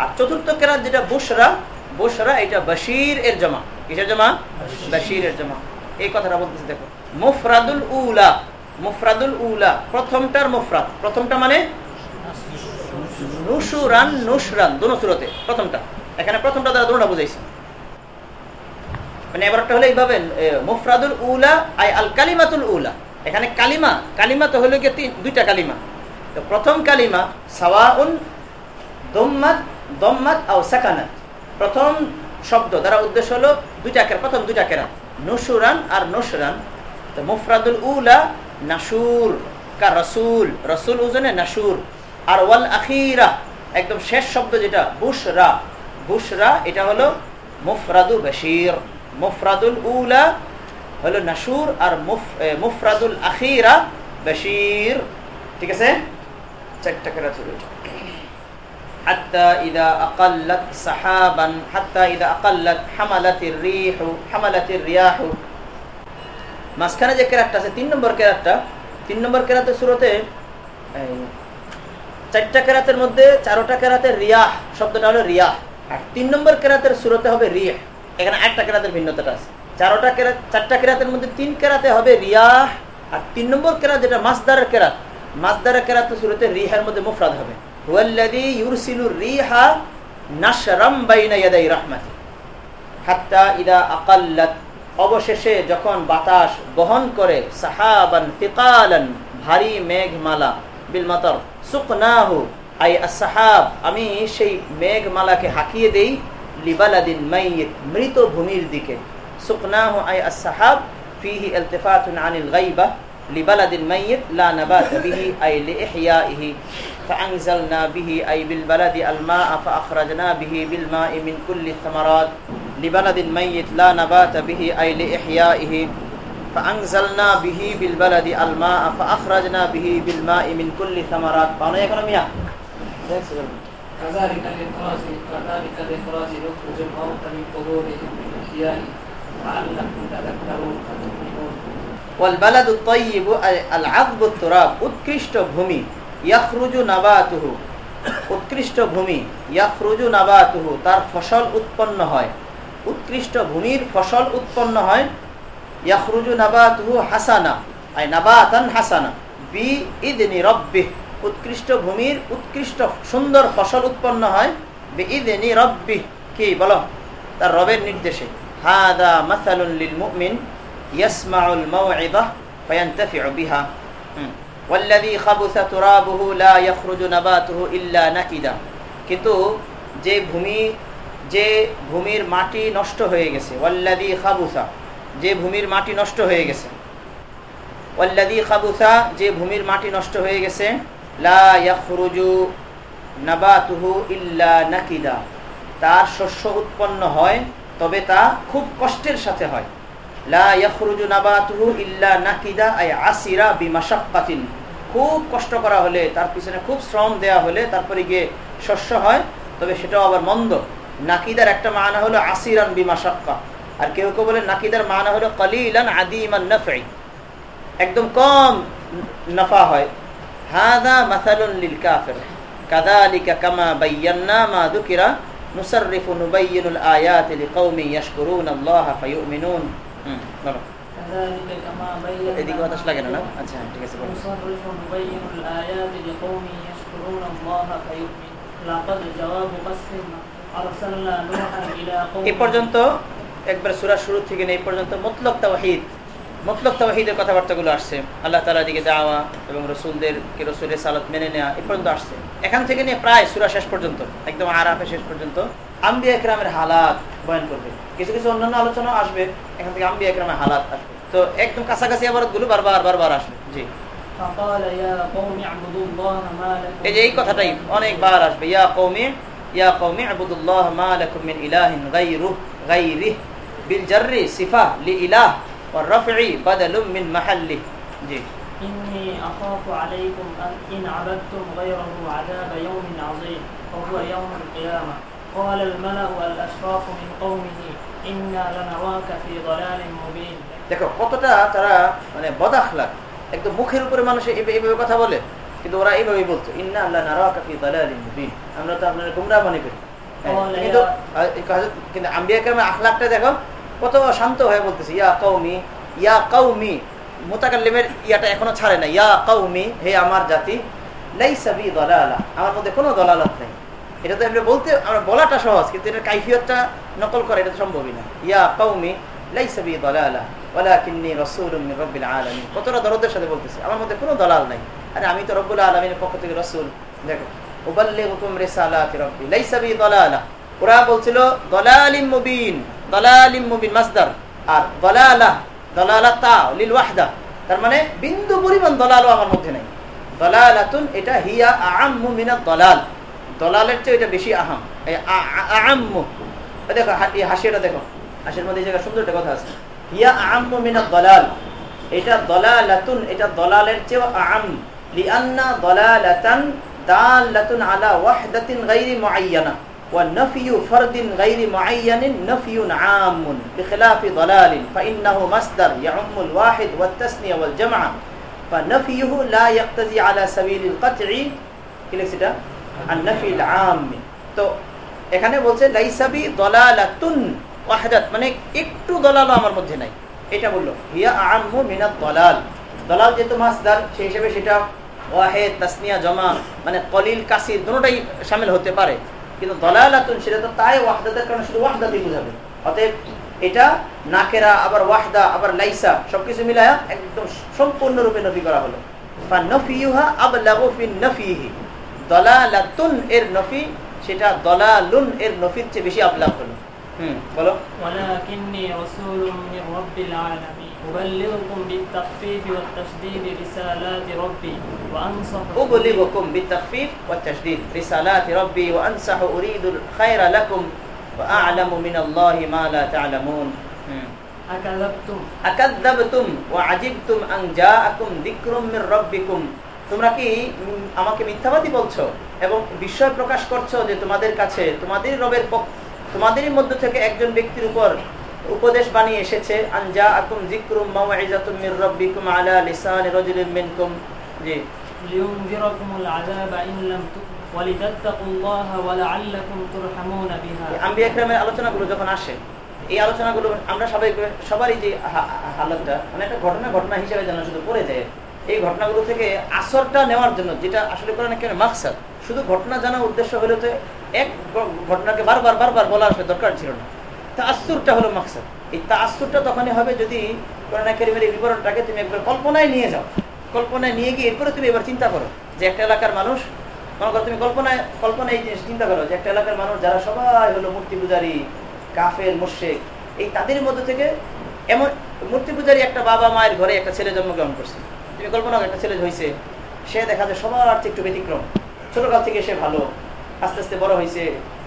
আর চতুর্থ কেরাত যেটা বুসরা বুসরা এটা বশির এর জমা। কিসের জমা? বশির এর জমা। এই কথাটা বলতেছে, দেখো। মুফরাদুল উলা মুফরাদুল উলা, প্রথমটার মুফরাদ। প্রথমটা মানে নুসুরান, নুসরান, দোনো সুরতে, প্রথমটা। এখানে প্রথমটা দ্বারা দোনোটা বুঝাইছি। মানে এবারটা হলো এইভাবে মুফরাদুল উলা, আই আল কালিমাতুল উলা। এখানে কালিমা কালিমা তো হলো গিয়ে দুইটা কালিমা। তো প্রথম কালিমা, সাওয়াউন দম্মাত দম্মাত আও সাকানাত। প্রথম শব্দ, দ্বারা উদ্দেশ্য হলো দুইটা প্রথম দুইটা কেরা নুসুরান আর নসরান তো মুফরাদুল উলা নাসুর কা রসুল? রসুল উজনে নাসুর আর ওয়াল আখিরা, একদম শেষ শব্দ যেটা, বুশরা। বুশরা, এটা হলো মুফরাদু বশির। মুফরাদুল উলা হলো নাসুর আর মুফরাদুল আখিরা বশির। ঠিক আছে? চারটা কেরা حتى إذا أقلت سحابا حتى إذا أقلت حملت الريح حملت الرياح মাঝখানে যে কেরাতটা আছে তিন নম্বর কেরাতটা তিন নম্বর কেরাতের শুরুতে চারটা কেরাতের মধ্যে চারোটা কেরাতের রিয়াহ শব্দটা হলো রিয়াহ আর তিন নম্বর কেরাতের সুরতে হবে রিহ এখানে একটা কেরাতের ভিন্নতাটা আছে চারোটা কেরাত চারটা কেরাতের মধ্যে তিন কেরাতে হবে রিয়াহ আর তিন নম্বর কেরাত যেটা মাসদারের কেরাত মাসদারের কেরাত সুরতে রিহের মধ্যে মুফরাদ হবে হুয়াল্লাযী ইউরসিলু রিহা নাশরাম বাইনা ইয়াদাই রাহমাতি হাত্তা ইদা আকাল্লাত অবশেষে যখন বাতাস বহন করে সাহাবান ফিকালান ভারী মেঘমালা বিল মাতর সুকনাহু আই আসহাব আমি সেই মেঘমালাকে হাকিয়ে দেই লিবালাদিন মাইয়িত মৃত ভূমির দিকে সুকনাহু আই আসহাব ফিহি ইলতিফাতুন আনিল গায়বা لبلد ميت لا نبات به أي لإحيائه فأنزلنا به أي بالبلد الماء فأخرجنا به بالماء من كل الثمرات لبلد ميت لا نبات به أي لإحيائه فأنزلنا به بالبلد الماء فأخرجنا به بالماء من كل الثمرات পাওনা এখন মিয়া كذلك الإخراج كذلك الإخراج نخرج الموت من قبورهم بإحيائه لعلكم تذكرون فتؤمنون والبلد الطيب العذب التراب উৎকৃষ্ট ভূমি ইয়াখরুজু নাবাতুহু, উৎকৃষ্ট ভূমি, ইয়াখরুজু নাবাতুহু, তার ফসল উৎপন্ন হয়। উৎকৃষ্ট ভূমির ফসল উৎপন্ন হয়, ইয়াখরুজু নাবাতুহু হাসানা, আই নাবাতান হাসানা বি ইদনি রব্বিহ। উৎকৃষ্ট ভূমির উৎকৃষ্ট সুন্দর ফসল উৎপন্ন হয় বি ইদনি রব্বিহ। কি বলো? তার রবের নির্দেশে। হাদা মাসালুন লিল মুমিন, ইয়াসমাউল মাউইদা ফায়ান্তাফিউ বিহা। ওয়াল্লাদি খাবুসা তুরাবহু লা ইয়াখরুজু নাবাতুহু ইল্লা নাকিদা কিন্তু যে ভূমি, যে ভূমির মাটি নষ্ট হয়ে গেছে ওয়াল্লাদি খাবুসা, যে ভূমির মাটি নষ্ট হয়ে গেছে ওয়াল্লাদি খাবুসা, যে ভূমির মাটি নষ্ট হয়ে গেছে, লা ইয়াখরুজু নাবাতুহু ইল্লা নাকিদা তার শস্য উৎপন্ন হয়, তবে তা খুব কষ্টের সাথে হয়। খুব কষ্ট করা হলে, তার পিছনে খুব শ্রম দেয়া হলে তারপরে গিয়ে শস্য হয়, তবে সেটাও আবার মন্দ। নাকিদার একটা মানা হলো আসিরান বিমাশাক্কা। আর কেউ কেউ বলে নাকিদার মানা হলো কালিলান আদিমান নাফি একদম কম নফা হয়। হাদা মাসালুন লিল কাফির। কাযালিকা কামা বায়্যানা মা যুকিরা নুসাররিফু নুবাইয়িনুল আয়াতি লিকাউমি ইয়াশকুরুনা আল্লাহা ফায়ুমিনুন। হুম আচ্ছা, হ্যাঁ, বলো। এ পর্যন্ত একবার সুরা শুরু থেকে এই পর্যন্ত আসছে। আল্লাহ তালা দিকে যাওয়া এবং রসুলদেরকে রসুলের সালাত মেনে নেওয়া এ পর্যন্ত আসছে। এখান থেকে নিয়ে প্রায় সুরা শেষ পর্যন্ত একদম আরাফে শেষ পর্যন্ত। আম্বিয়া একরামের হালাত বয়ান করবে। কিছু কিছু অন্যান্য আলোচনা আসবে এখান থেকে আমি একরামে হালাত আসবে। তো একদম কাছাকাছি আবারতগুলো বারবার বারবার আসবে। জি। এই যে এই কথাটাই অনেকবার আসবে। ইয়া কৌমি ইয়া কৌমি আবুদুল্লাহ ইলাহিন বিল জাররি সিফা লি ইলাহ ওয়া রাফঈ বাদালুম মিন মাহাল্লি জি। ইন্নি আখাফু আলাইকুম আন ইন আবাদতুম গায়রাহু আযাব ইয়াউমিন আযীম ওয়া ইয়াউমুল কিয়ামাহ قال الملأ الأشراف من قومه إنا لنراك في ضلال مبين দেখো কতটা তারা মানে বদাখলাক একদম মুখের উপরে মানুষ এভাবে এভাবে কথা বলে কিন্তু ওরা এইভাবেই বলতো ইন্না আল্লাহ নারাকা ফি দালালিন মুবিন আমরা তো আপনার গুমরা মনে করি হ্যাঁ, বলে কিন্তু আহ, এই কথা- কিন্তু আম্বিয়া কালামের আখলাকটা দেখো কত শান্ত হয়ে বলতেছে ইয়া কৌমি ইয়া কৌমি মোতাকাল্লিমের ইয়াটা এখনো ছাড়ে না ইয়া কৌমি হে আমার জাতি লাইসা বি দালালা আমার মধ্যে কোনো দলালত নেই এটা তো আমরা বলতে, আমরা বলাটা সহজ, কিন্তু এটার কাইফিয়তটা নকল করা এটা সম্ভবই না। ইয়া কৌমি লাইসা বি দালালা, ওয়ালাকিন্নী রাসূলুম মির রাব্বিল আলামিন। কতটা দরদের সাথে বলতেছে, আমার মধ্যে কোনো দলাল নাই। আরে আমি তো রব্বুল আলামিনের পক্ষ থেকে রাসূল। দেখো, উবাল্লিগুকুম রিসালাতি রাব্বি, লাইসা বি দালালা। ওরা বলছিল দলালিম মুবিন দলালিম মুবিন মাসদার। আর দলালা দলালা তা লিল ওয়াহদা। তার মানে বিন্দু পরিমাণ দলালও আমার মধ্যে নাই। দলালাতুন, এটা হিয়া আআম্মু মিনাদ দলাল। দলালের চেয়ে এটা বেশি আহাম এই আ- আ- আআম্মু এই দেখো হা- এই হাসিটা দেখো হাসির মধ্যে এই জায়গায় সুন্দর একটা কথা আছে হিয়া আআম্মু মিনাদ দলাল এটা দলালাতুন এটা দলালের চেয়ে আআম লিআন্না দলালাতান দালাতুন আলা ওয়াহদাতিন গায়রি মুআয়্যানা ونفي فرد غير معين نفي عام بخلاف ضلال فإنه مصدر يعم الواحد والتثنية والجمع فنفيه لا يقتضي على سبيل القطع كيف তো এখানে বলছে মানে একটু দলালও আমার মধ্যে নাই। এটা বলল দলাল। দলাল যেহেতু মাসদার সেই হিসেবে সেটা ওয়াহেদ তাসনিয়া, জমা মানে কলিল কাসির সামিল হতে পারে। কিন্তু দলালাতুন সেটা তো তাই ওয়াহদাতের কারণে শুধু ওয়াহদাতই বুঝাবে। অতএব এটা নাকেরা, আবার ওয়াহদা, আবার লাইসা সবকিছু মিলায়া একদম সম্পূর্ণরূপে নফি করা হলো। বা দলালাতুন এর নফি সেটা দলালুন এর নফির চেয়ে বেশি আবলাক হলো। হুম। বলো। ওয়ালাকিন্নি রাসূলুম মির রাব্বিল আলামিন উবাল্লিগুকুম বিত-তাখফীফ ওয়াত-তাশদীদ রিসালাতি রাব্বি ওয়া আনসাহু উবলিগুকুম বিত-তাখফীফ ওয়াত-তাশদীদ রিসালাতি রাব্বি ওয়া আনসাহু উরিদুল খায়রা লাকুম ওয়া আ'লামু মিনাল্লাহি মা লা তা'লামুন। হুম। আকাযাবতুম। আকাযাবতুম ওয়া আজিবতুম আন জাআকুম যিকরুম মির রাব্বিকুম। তোমরা কি আমাকে মিথ্যাবাদী বলছো? এবং বিস্ময় প্রকাশ করছ যে তোমাদের কাছে তোমাদের রবের তোমাদেরই মধ্য থেকে একজন ব্যক্তির উপর উপদেশ বানিয়ে এসেছে আনজা আকুম জিক্রুম মাওয়াইজাতুম আলা রাজুলিন মিনকুম। জি। লিউনজিরাকুমুল ওয়ালিতাত্তাকুল্লাহ তুরহামুনা বিহা। আম্বিয়া কেরামের আলোচনাগুলো যখন আসে এই আলোচনাগুলো আমরা সবাই সবারই যে হালতটা মানে একটা ঘটনা ঘটনা হিসেবে যেন শুধু পড়ে যায়। এই ঘটনাগুলো থেকে আসরটা নেওয়ার জন্য, যেটা আসলে করে কেন, মাকসাদ। শুধু ঘটনা জানার উদ্দেশ্য হলো তো এক ঘটনাকে বারবার বারবার বলা আসলে দরকার ছিল না। তা আসুরটা হলো মাকসাদ। এই তা আসুরটা তখনই হবে যদি করোনা কেরিমের এই বিবরণটাকে তুমি একবার কল্পনায় নিয়ে যাও। কল্পনায় নিয়ে গিয়ে এরপরে তুমি এবার চিন্তা করো যে একটা এলাকার মানুষ, মনে করো তুমি কল্পনায় কল্পনায় এই জিনিস চিন্তা করো যে একটা এলাকার মানুষ যারা সবাই হলো মূর্তি পূজারী, কাফের মোশেক এই তাদের মধ্যে থেকে এমন মূর্তি পূজারী একটা বাবা মায়ের ঘরে একটা ছেলে জন্মগ্রহণ করছে। তুমি কল্পনা একটা ছেলে হয়েছে সে দেখা যায় সবার চেয়ে একটু ব্যতিক্রম। ছোটকাল থেকে সে ভালো, আস্তে আস্তে বড় হয়েছে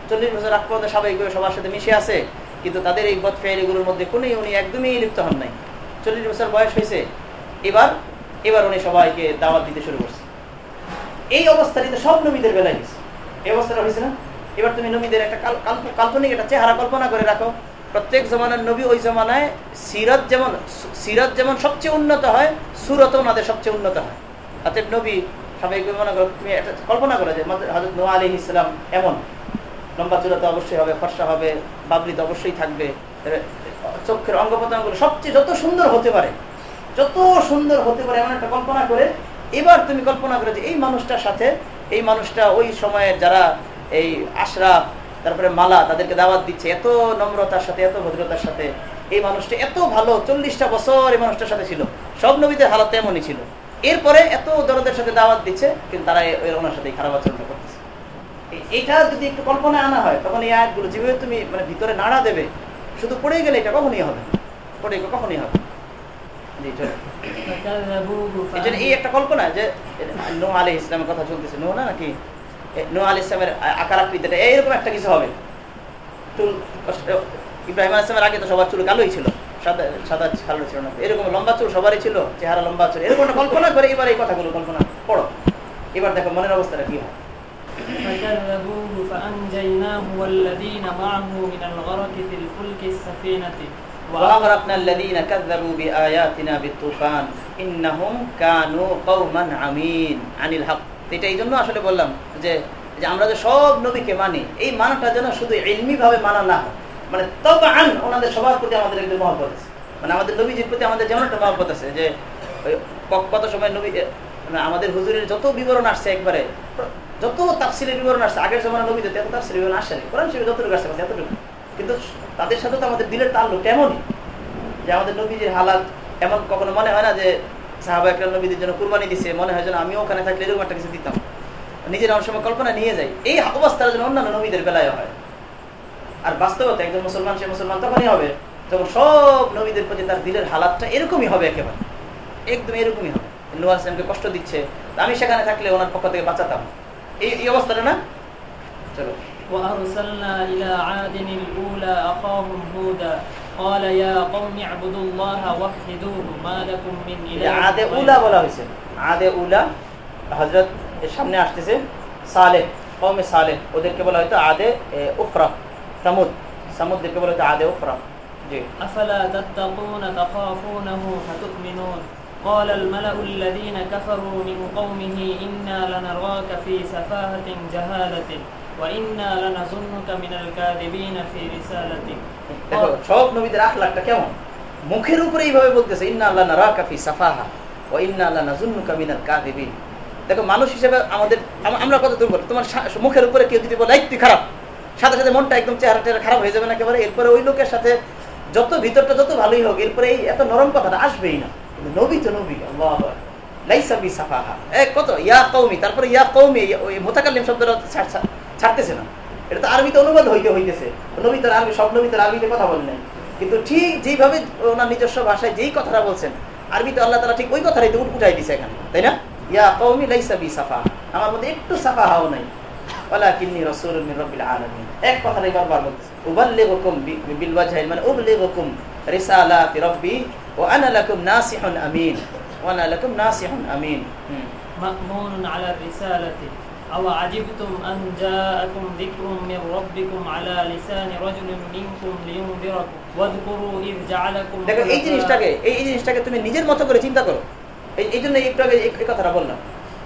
চল্লিশ বছর আগ পর্যন্ত স্বাভাবিকভাবে সবার সাথে মিশে আছে, কিন্তু তাদের এই বদ ফেয়ারিগুলোর মধ্যে কোনোই উনি একদমই লিপ্ত হন নাই। চল্লিশ বছর বয়স হয়েছে এবার এবার উনি সবাইকে দাওয়াত দিতে শুরু করছে। এই অবস্থাটিতে সব নবীদের বেলায় গেছে। এই অবস্থাটা হয়েছে না? এবার তুমি নবীদের একটা কাল্পনিক একটা চেহারা কল্পনা করে রাখো। প্রত্যেক জমানার নবী ওই জমানায় সিরত যেমন সিরত যেমন সবচেয়ে উন্নত হয় সুরত ওনাদের সবচেয়ে উন্নত হয়। অতএব নবী, সবাই মনে করো, তুমি একটা কল্পনা করো যে হজরত নোয়া আলী ইসলাম এমন। লম্বা চূড়া তো অবশ্যই হবে, ফর্সা হবে, বাবরি তো অবশ্যই থাকবে। চোখের অঙ্গ প্রত্যঙ্গগুলো সবচেয়ে যত সুন্দর হতে পারে, যত সুন্দর হতে পারে এমন একটা কল্পনা করে, এবার তুমি কল্পনা করে যে এই মানুষটার সাথে, এই মানুষটা ওই সময়ের যারা এই আশরাফ তারপরে মালা তাদেরকে দাওয়াত দিচ্ছে এত নম্রতার সাথে এত ভদ্রতার সাথে। এই মানুষটা এত ভালো চল্লিশটা বছর এই মানুষটার সাথে ছিল। সব নবীদের হালত তেমনই ছিল। এরপরে এত দরদের সাথে দাওয়াত দিচ্ছে কিন্তু তারা ওনার সাথে খারাপ আচরণ করতেছে। এইটা যদি একটু কল্পনায় আনা হয় তখন এই আয়াতগুলো যেভাবে তুমি মানে ভিতরে নাড়া দেবে শুধু পড়ে গেলে এটা কখনই হবে পড়ে গেলে কখনই হবে এই একটা কল্পনা যে নো আলী ইসলামের কথা চলতেছে। নো না নাকি? এ, নো আলী ইসলামের আ- আকার আকৃতিটা এইরকম একটা কিছু হবে চুল কষ্ট- ইব্রাহিম আলী ইসলামের আগে তো সবার চুল কালোই ছিল সাদা সাদা কালো ছিল না এরকম লম্বা চুল সবারই ছিল চেহারা লম্বা ছিল এরকম একটা কল্পনা করে এবার এই কথাগুলো কল্পনা পড়ো এবার দেখো মনের অবস্থাটা কি হয় فكذبوه فأنجيناه والذين معه من الغرق في الفلك السفينة وأغرقنا الذين كذبوا بآياتنا بالطوفان إنهم كانوا قوما عمين عن الحق এটা এই জন্য আসলে বললাম যে আমরা যে সব নবীকে মানি, এই মানাটা যেন শুধু ইলমি ভাবে মানা না হয়। মানে তবান ওনাদের সবার প্রতি আমাদের একটু মহব্বত আছে। মানে আমাদের নবীজির প্রতি আমাদের যেমন একটা মহব্বত আছে যে কত সময় নবী মানে আমাদের হুজুরের যত বিবরণ আসছে একবারে, যত তাফসিলের বিবরণ আসছে, আগের জমানা নবীদের এত তাফসিলের বিবরণ আসছে না। কোরআন শরীফে যতটুকু আসছে এতটুকু। কিন্তু তাদের সাথে তো আমাদের দিলের তাল্লুক এমনই যে আমাদের নবীজির হালাত এমন কখনো মনে হয় না যে সাহাবা একটা নবীদের জন্য কুরবানি দিছে মনে হয় যেন আমিও ওখানে থাকলে এরকম একটা কিছু দিতাম নিজের অনেক সময় কল্পনা নিয়ে যাই এই অবস্থার জন্য অন্যান্য নবীদের বেলায় হয় আর বাস্তবতা একজন মুসলমান সে মুসলমান তখনই হবে যখন সব নবীদের প্রতি তার দিলের হালাতটা এরকমই হবে একেবারে একদম এরকমই হবে নুয়া ইসলামকে কষ্ট দিচ্ছে তা আমি সেখানে থাকলে ওনার পক্ষ থেকে বাঁচাতাম এই এই অবস্থাটা না চলো وأرسلنا إلى عاد الأولى أخاهم هودا قال يا قوم اعبدوا الله وحدوه ما لكم من এই إله আদে غيره উলা বলা হয়েছে আদে উলা হজরত এর সামনে আসতেছে সালেহ কমে সালেহ ওদেরকে বলা হয়তো আদে এ, উফরা সামুদ সামুদদেরকে বলা হয়তো আদে উফরা জি أفلا تتقون تخافونه فتؤمنون قال الملأ الذين كفروا من قومه إنا لنراك في سفاهة جهالة মুখের উপরে কেউ যদি বলে খারাপ। সাথে সাথে মনটা একদম চেহারা টেহারা খারাপ হয়ে যাবে না এরপরে ওই লোকের সাথে যত ভিতরটা যত ভালোই হোক, এরপরে এই এত নরম কথাটা আসবেই না। নবী তো নবী কত? ইয়া কৌমি তারপরে ইয়া কৌমি মোতাকালিম শব্দটা ছাড়তেছে না। এটা তো আরবিতে অনুবাদ হইতে হইতেছে। নবী তার আরবি, সব নবী তার আরবিতে কথা বলেন নাই। কিন্তু ঠিক যেইভাবে ওনার নিজস্ব ভাষায় যেই কথাটা বলছেন, আরবিতে আল্লাহ তারা ঠিক ওই কথাটাই উঠ উঠাই দিছে এখানে, তাই না? ইয়া কৌমি সাফা। আমার মধ্যে একটু সাফা হাও নাই। ওলা ও মানে আনা আমিন আমিন أو عجبتم أن جاءكم ذكر من ربكم على لسان رجل منكم لينذركم واذكروا إذ جعلكم দেখো এই خلفاء- জিনিসটাকে এই এই জিনিসটাকে তুমি নিজের মতো করে চিন্তা করো এই এই জন্য একটু আগে এই- এই কথাটা বললাম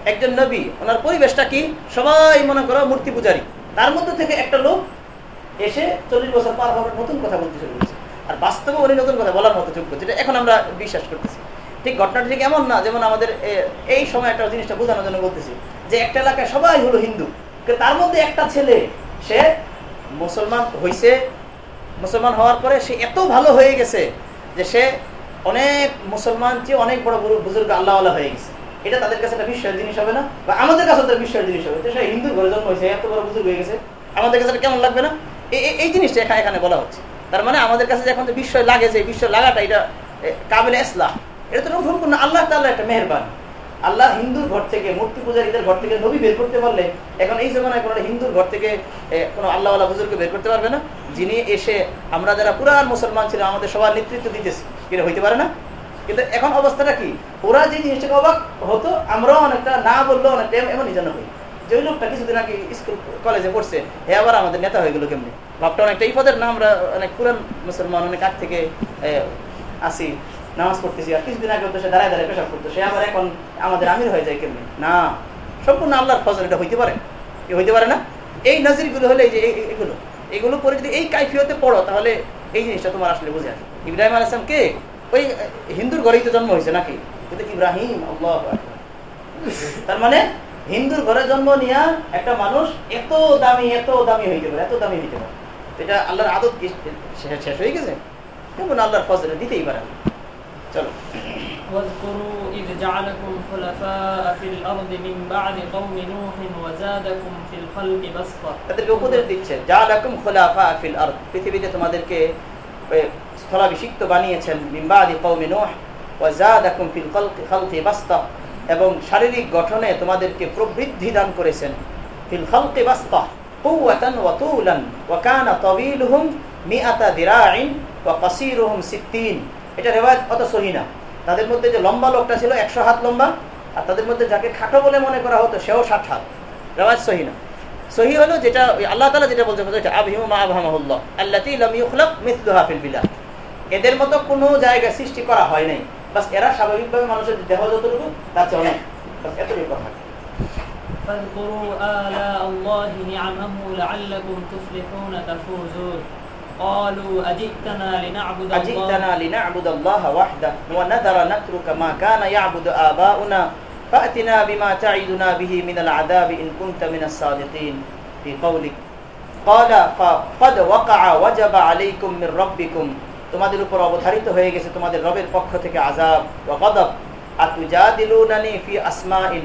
একজন নবী ওনার পরিবেশটা কি সবাই মনে করো মূর্তি পূজারী তার মধ্যে থেকে একটা লোক এসে চল্লিশ বছর পার হওয়ার নতুন কথা বলতে শুরু করেছে আর বাস্তবে উনি নতুন কথা বলার মতো যোগ্য যেটা এখন আমরা বিশ্বাস করতেছি ঠিক ঘটনাটা ঠিক এমন না, যেমন আমাদের এই সময় একটা জিনিসটা বোঝানোর জন্য বলতেছি, যে একটা এলাকায় সবাই হলো হিন্দু তার মধ্যে একটা ছেলে, সে মুসলমান হইছে, মুসলমান হওয়ার পরে সে এত ভালো হয়ে গেছে যে সে অনেক মুসলমান চেয়ে অনেক বড় বড় বুজুর্গ আল্লাহওয়ালা হয়ে গেছে। এটা তাদের কাছে একটা বিস্ময়ের জিনিস হবে না? বা আমাদের কাছে একটা বিস্ময়ের জিনিস হবে সে হিন্দুর ঘরে জন্ম হয়েছে, এত বড় বুজুর্গ হয়ে গেছে। আমাদের কাছে কেমন লাগবে না? এই- জিনিসটা এখানে এখানে বলা হচ্ছে। তার মানে আমাদের কাছে যে এখন যে বিস্ময় লাগে, যে বিস্ময় লাগাটা, এটা কাবিল কাবিলে ইসলাম এটা তো আল্লাহ তাল্লাহ একটা মেহরবান। আল্লাহ হিন্দুর ঘর থেকে, মূর্তি পূজারীদের ঘর থেকে নবী বের করতে পারলে, এখন এই জমানায় কোনো হিন্দুর ঘর থেকে কোনো বুজুর্গ বের করতে পারবে না। যিনি এসে আমরা যারা পুরান মুসলমান ছিলাম, আমাদের সবার নেতৃত্ব দিতেছি। এটা হইতে পারে না? কিন্তু এখন অবস্থাটা কি? ওরা যে জিনিসটাকে অবাক হতো, আমরাও অনেকটা না অনেকটা যেন হই যে লোকটা কিছুদিন আগে স্কুল, কলেজে পড়ছে, হে আবার আমাদের নেতা হয়ে গেল কেমনি? ভাবটা অনেকটা এই পদের না, আমরা অনেক পুরান মুসলমান, অনেক থেকে আসি। নামাজ পড়তেছি আর কিছুদিন আগে তো সে দাঁড়ায় দাঁড়ায় পেশাব করতো। সে আবার এখন আমাদের আমির হয়ে যায় কেমনি? না, সম্পূর্ণ আল্লাহর ফজল এটা হইতে পারে। এ হইতে পারে না? এই নজিরগুলো হলে এই যে এগুলো এগুলো পরে যদি এই কাইফিয়তে পড়ো, তাহলে এই জিনিসটা তোমার আসলে বুঝে আসবে ইব্রাহিম আলাইসলাম কে? ওই হিন্দুর ঘরেই তো জন্ম হয়েছে নাকি? কিন্তু ইব্রাহিম, আল্লাহ তার মানে হিন্দুর ঘরে জন্ম নিয়া একটা মানুষ এত দামি এত দামি হইতে পারে এত দামি হইতে পারে। এটা আল্লাহর আদত কি? শেষ- শেষ হয়ে গেছে? কেমন আল্লাহর ফজলে দিতেই পারে চলো واذكروا إذ جعلكم خلفاء في الأرض من بعد قوم نوح وزادكم في الخلق بسطة তাদেরকে উপদেশ দিচ্ছে যা লাকুম খোলাফা ফিল আরদ পৃথিবীতে তোমাদেরকে এ, স্থলাভিষিক্ত বানিয়েছেন মিম্বাদি কওমি নূহ ওয়া যাদাকুম ফিল খালকি খালকি বাসতা এবং শারীরিক গঠনে তোমাদেরকে প্রবৃদ্ধি দান করেছেন ফিল খালকি বাসতা কুওয়াতান ওয়া তুলান ওয়া কানা তাওয়িলুহুম মিআতা দিরাইন ওয়া কাসীরুহুম 60 এটা রিওয়ায়াত অত সহিহ না তাদের মধ্যে যে লম্বা লোকটা ছিল 100 হাত লম্বা আর তাদের মধ্যে যাকে খাটো বলে মনে করা হতো সেও 60 হাত রেওয়াজ সহিহ না সহি হলো যেটা ওই আল্লাহ তাআলা যেটা বলছে এটা আবহিমু মা আবহামাহুল্লাহ আল্লাতী লাম ইখলাক মিসলুহা ফিল বিলাদ এদের মতো কোনো জায়গা সৃষ্টি করা হয় নাই বাস এরা স্বাভাবিকভাবে মানুষের দেহ যতটুকু তার চেয়ে অনেক বাস এতটুকু কথা فاذكروا آلاء الله نعمه لعلكم تفلحون تفوزون قالوا أجئتنا لنعبد الله أجئتنا لنعبد الله وحده ونذر نترك ما كان يعبد آباؤنا فأتنا بما تعدنا به من العذاب إن كنت من الصادقين في قولك قال فقد وقع وجب عليكم من ربكم তোমাদের উপর অবধারিত হয়ে গেছে তোমাদের রবের পক্ষ থেকে আজাব ওয়া গদব আতুজাদিলুনানি ফি আসমাইন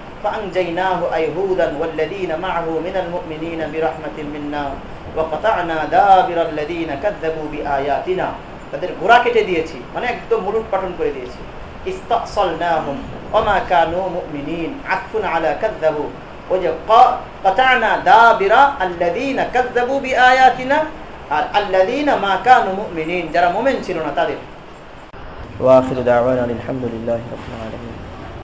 فأنجيناه أي هودا والذين معه من المؤمنين برحمة منا وقطعنا دابر الذين كذبوا بآياتنا তাদের ঘোড়া কেটে দিয়েছি মানে একদম মুলুট পাঠন করে দিয়েছি ইস্তাসলনাহুম ওমা কানু মুমিনিন আতফুন আলা কাযযাবু ওই যে কাতানা দাবিরা আল্লাযীনা কাযযাবু বিআয়াতিনা আর আল্লাযীনা মা কানু মুমিনিন যারা মুমিন ছিল না তাদের ওয়া আখিরু দাওয়ানা আলহামদুলিল্লাহি রাব্বিল আলামিন